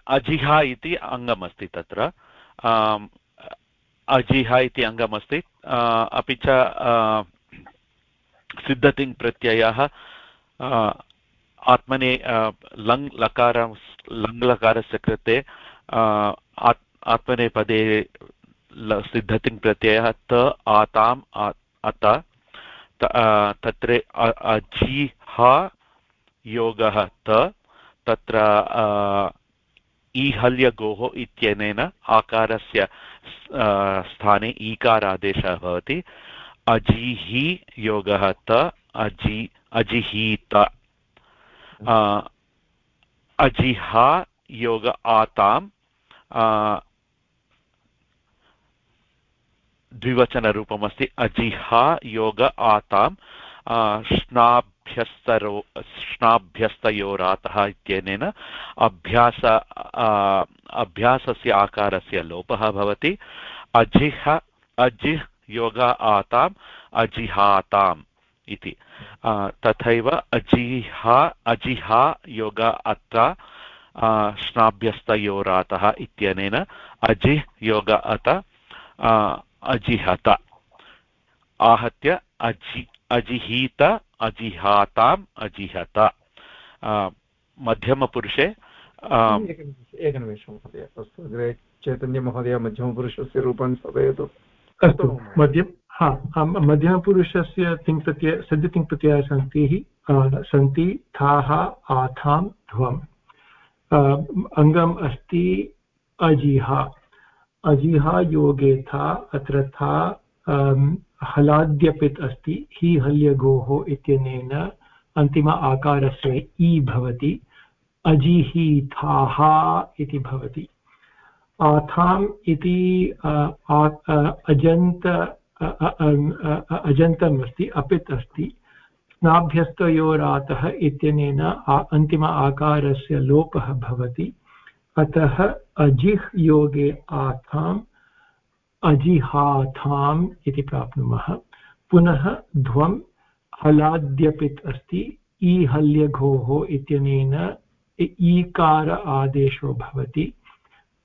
अजिहा इति अङ्गमस्ति तत्र। अजिहा इति अङ्गमस्ति अपि च सिद्धतिङ् प्रत्ययः आत्मने लङ्, लकार लङ् लकारस्य कृते आत्मनेपदे सिद्धतिङ् प्रत्ययः त, आताम् अत तत्र अजिहा योगः, त, तत्र ईहल्यगोः इत्यनेन आकारस्य स्थाने ईकारादेशः भवति। अजिहि योगः त, अजि, अजिहीत। अजिहा योग आताम् द्विवचनरूपमस्ति अजिहा योग आताम् स्नाब् अभ्यस्तरो स्नाभ्यस्तयोरातः इत्यनेन अभ्यास अभ्यासस्य आकारस्य लोपः भवति। अजिह, अजिह् योग आताम् अजिहाताम् इति। तथैव अजिहा अजिहा योग अत्र स्नाभ्यस्तयोरातः इत्यनेन अजिह् योग अत अजिहत। आहत्य अजि, अजिहीत, अजिहाताम्, अजिहत। मध्यमपुरुषे एकनिमेषं महोदय अस्तु अग्रे चैतन्यमहोदय, मध्यमपुरुषस्य रूपं स्थापयतु। अस्तु मध्यम हा मध्यमपुरुषस्य तिङ्प्रत्यय सद्यतिङ्प्रत्ययाः सन्ति सन्ति थाः आथां ध्वम्। अङ्गम् अस्ति अजिहा। अजिहा योगे था अत्र था हलाद्यपित् अस्ति हि हल्यगोः इत्यनेन अन्तिम आकारस्य इ भवति अजिहीथाः इति भवति। आथाम् इति अजन्त अजन्तम् अस्ति अपित् अस्ति स्नाभ्यस्तयोरातः इत्यनेन अन्तिम आकारस्य लोपः भवति। अतः अजिह् योगे आथाम्, अजिहाथाम् इति प्राप्नुमः। पुनः ध्वं हलाद्यपित् अस्ति। ईहल्यघोः इत्यनेन ईकार आदेशो भवति।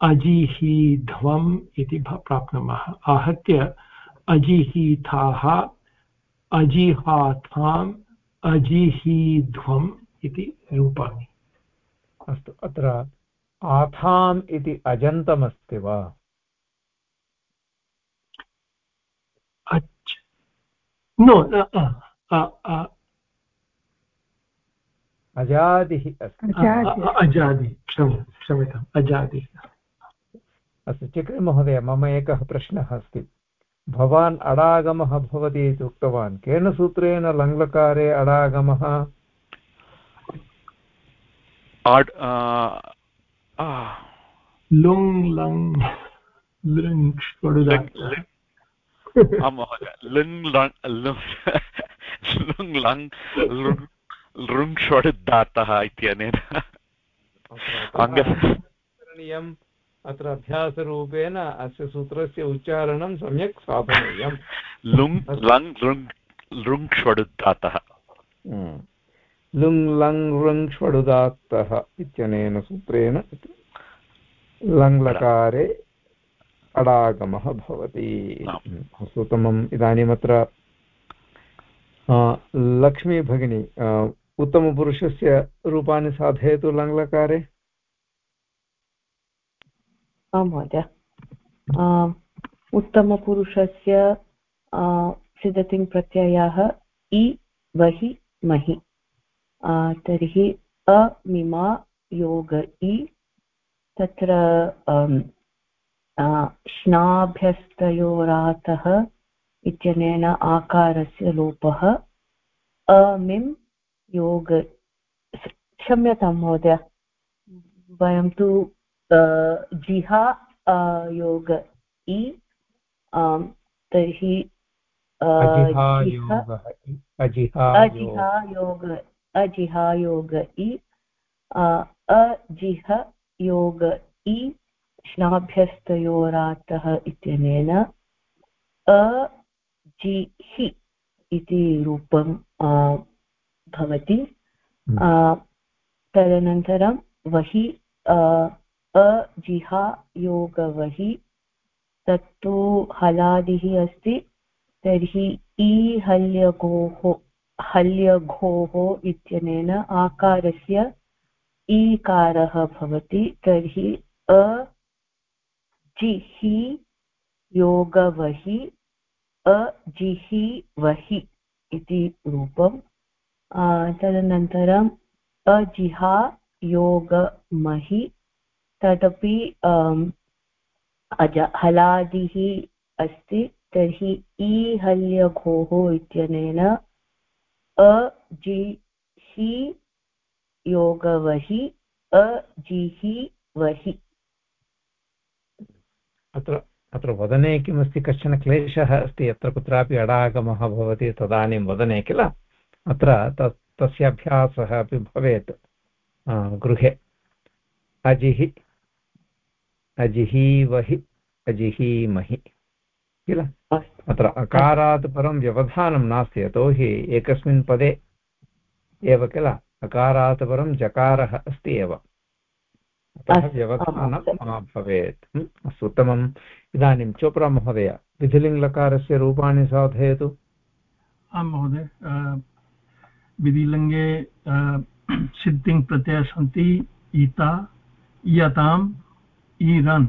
अजिहीध्वम् इति प्राप्नुमः। आहत्य अजिहीथाः अजिहाथाम् अजिहीध्वम् इति रूपाणि। अस्तु अत्र आथाम् इति अजन्तमस्ति वा? नो अजादिः अस्ति। अजादि। क्षम्यताम् अजादि। अस्तु चिक्रि महोदय मम एकः प्रश्नः अस्ति। भवान् अडागमः भवति इति उक्तवान्। केन सूत्रेण लङ्लकारे अडागमः? लुङ् लङ् लृङ् लुङ् लङ् लृङ् षड्दातः इत्यनेन। अत्र अभ्यासरूपेण अस्य सूत्रस्य उच्चारणं सम्यक् साधनीयम् लुङ् लङ् लृङ् लृङ् षडुदातः लुङ् लङ् लृङ् षडुदात्तः इत्यनेन सूत्रेण लङ्लकारे अडागमः भवति। उत्तमम्। इदानीमत्र लक्ष्मी भगिनी उत्तमपुरुषस्य रूपाणि साधयतु लङ्लकारे। आं, महोदय। उत्तमपुरुषस्य सिद्धतिङ् प्रत्ययः इ वहि महि। तर्हि अमिमा योग, इ। तत्र श्नाभ्यस्तयोरातः इत्यनेन आकारस्य लोपः। अमिं योग। क्षम्यतां, महोदय। वयं तु जिहा योग इ तर्हि अजिहायोग अजिहायोग इ अजिह योग इ श्नाभ्यस्तयोरातः इत्यनेन अजिहि इति रूपं भवति। तदनन्तरं वहि अजिहा योगवहि तत्तु हलादिः अस्ति, तर्हि ईहल्यगोः हल्यघोः इत्यनेन आकारस्य ईकारः भवति, तर्हि अजिहि योगवहि अजिहि वहि इति रूपम्। तदनन्तरम् अजिहा योगमहि तदपि अज, हलादिः अस्ति, तर्हि ईहल्यघोः इत्यनेन अजिहि योगवहि, अजिहि वहि। अत्र अत्र वदने किमस्ति? कश्चन क्लेशः अस्ति? यत्र कुत्रापि अडागमः भवति, तदानीं वदने किल? अत्र तस्य अभ्यासः अपि भवेत् गृहे। अजिहि अजिहीवहि अजिहीमहि किल? अत्र अकारात् परं व्यवधानं नास्ति यतोहि एकस्मिन् पदे एव किल? अकारात् परं जकारः अस्ति एव। अतः व्यवधानं मा भवेत्। अस्तु उत्तमम्। इदानीं चोप्रा महोदय विधिलिङ्गलकारस्य रूपाणि साधयतु। आं महोदय विधिलिङ्गे सिद्धिङ् प्रत्ययः सन्ति ईता इयताम् ईरन्।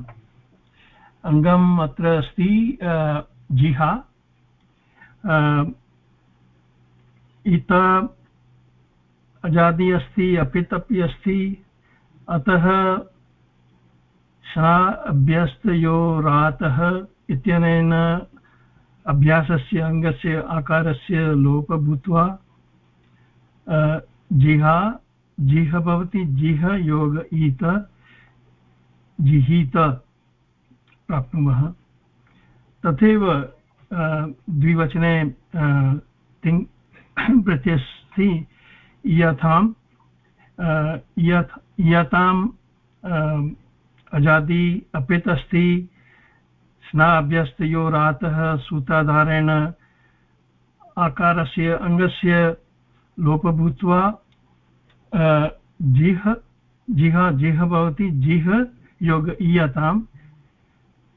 अङ्गम् अत्र अस्ति जिहा। इत अजादि अस्ति अपित् अपि अस्ति। अतः शा अभ्यस्तयोरातः इत्यनेन अभ्यासस्य, अङ्गस्य, आकारस्य लोप भूत्वा जिहा, जिह भवति, जिह योग ईत। जिहीत प्राप्नुमः। तथैव द्विवचने तिङ् <clears throat> प्रत्यस्ति यथां यथ यताम् अजादि अपित् अस्ति स्नाभ्यस्तयोरातः सूताधारेण, आकारस्य अङ्गस्य लोप भूत्वा जिह जिह जिह भवति, जिह योग ईयतां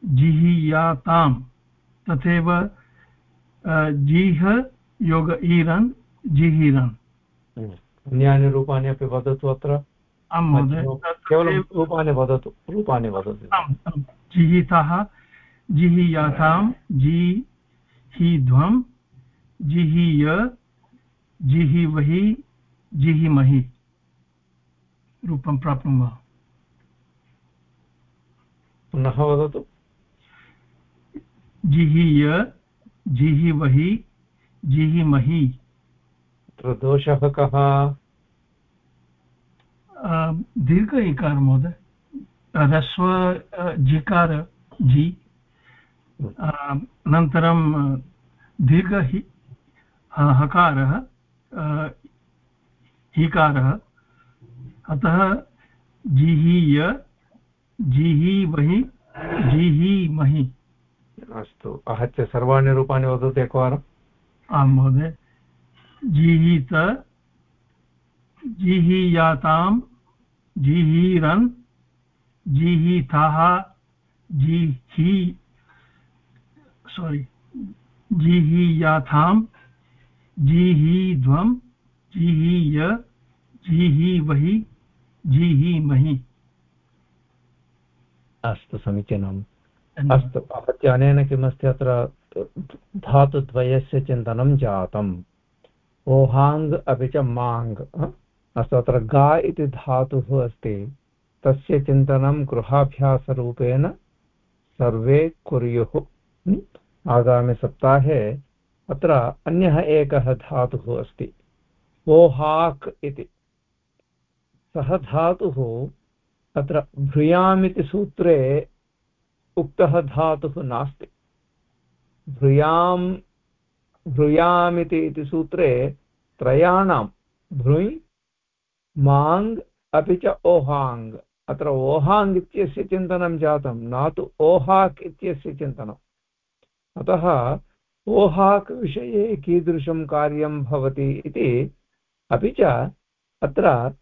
जिहीयातां तथैव जिह योग ईरन् जिहीरन् अन्यानि रूपाणि अपि वदतु अत्र। आं महोदय। केवलं रूपाणि वदतु। रूपाणि वदतु। जिहितः जिहीयातां जिहिध्वं जिहीय जिहिवहि जिहिमहि। रूपं प्राप्नुमः। पुनः वदतु। जिहीय जिहिवहि जिहिमहि तत्र दोषः कः? दीर्घ इकार महोदय। रस्व जिकार जि। अनन्तरं दीर्घ हि हकारः हिकारः। अतः जिहीय जिहीमहि जिहीमहि अस्तु आहत्य सर्वाणि रूपाणि वदतु एकवारम् आं महोदय जिहीत जिहीयातां जिहीरन् जिहीथाः जिही सोरि जिहीयाथां जिहीध्वं जिहीय जिहीवहि जिहीमहि अस्तु समीचीनम्। अस्तु आहत्य अनेन किमस्ति अत्र? धातुद्वयस्य चिन्तनं जातम्। ओहाङ् अपि च माङ् अस्तु अत्र गा इति धातुः अस्ति। तस्य चिन्तनं गृहाभ्यासरूपेण सर्वे कुर्युः। आगामिसप्ताहे अत्र अन्यः एकः धातुः अस्ति। ओहाक् इति। सः धातुः अत्र भ्रूयाम् इति सूत्रे उक्तः धातुः नास्ति। भ्रूयां भ्रूयामिति इति सूत्रे त्रयाणां भ्रूय् माङ्, अपि च ओहाङ्। अत्र ओहाङ् इत्यस्य चिन्तनं जातं, न तु ओहाक् इत्यस्य चिन्तनम्। अतः ओहाक् विषये कीदृशं कार्यं भवति इति अपि च अत्र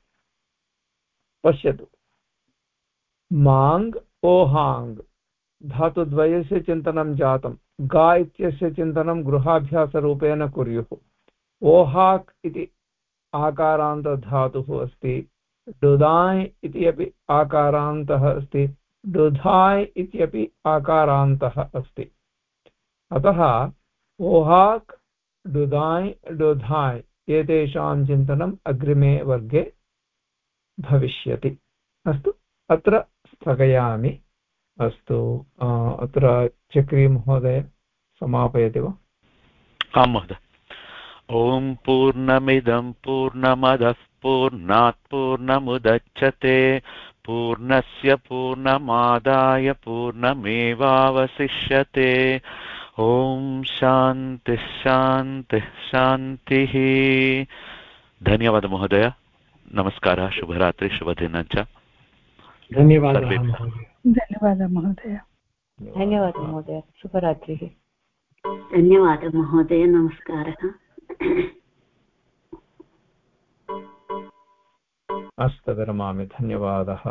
पश्यतु। माङ् ओहाङ् धातुद्वयस्य चिन्तनं जातं गा इत्यस्य चिन्तनं गृहाभ्यासरूपेण कुर्युः। ओहाक् इति आकारान्तधातुः अस्ति डुदाय् इति अपि आकारान्तः अस्ति डुधाय् इत्यपि आकारान्तः अस्ति। अतः ओहाक् डुदाय् डुधाय् एतेषां चिन्तनम् अग्रिमे वर्गे भविष्यति। अस्तु, अत्र स्थगयामि। अस्तु अत्र चक्री महोदय समापयति वा? आं महोदय। ॐ पूर्णमिदं पूर्णमदः पूर्णात् पूर्णमुदच्छते, पूर्णस्य पूर्णमादाय पूर्णमेवावशिष्यते। ॐ शान्तिः शान्तिः शान्तिः। धन्यवादः महोदय। नमस्कारः, शुभरात्रिः शुभदिनं धन्यवादः धन्यवादः महोदय। धन्यवादः महोदय शुभरात्रिः। धन्यवादः महोदय नमस्कारः। अस्तु विरमामि धन्यवादः।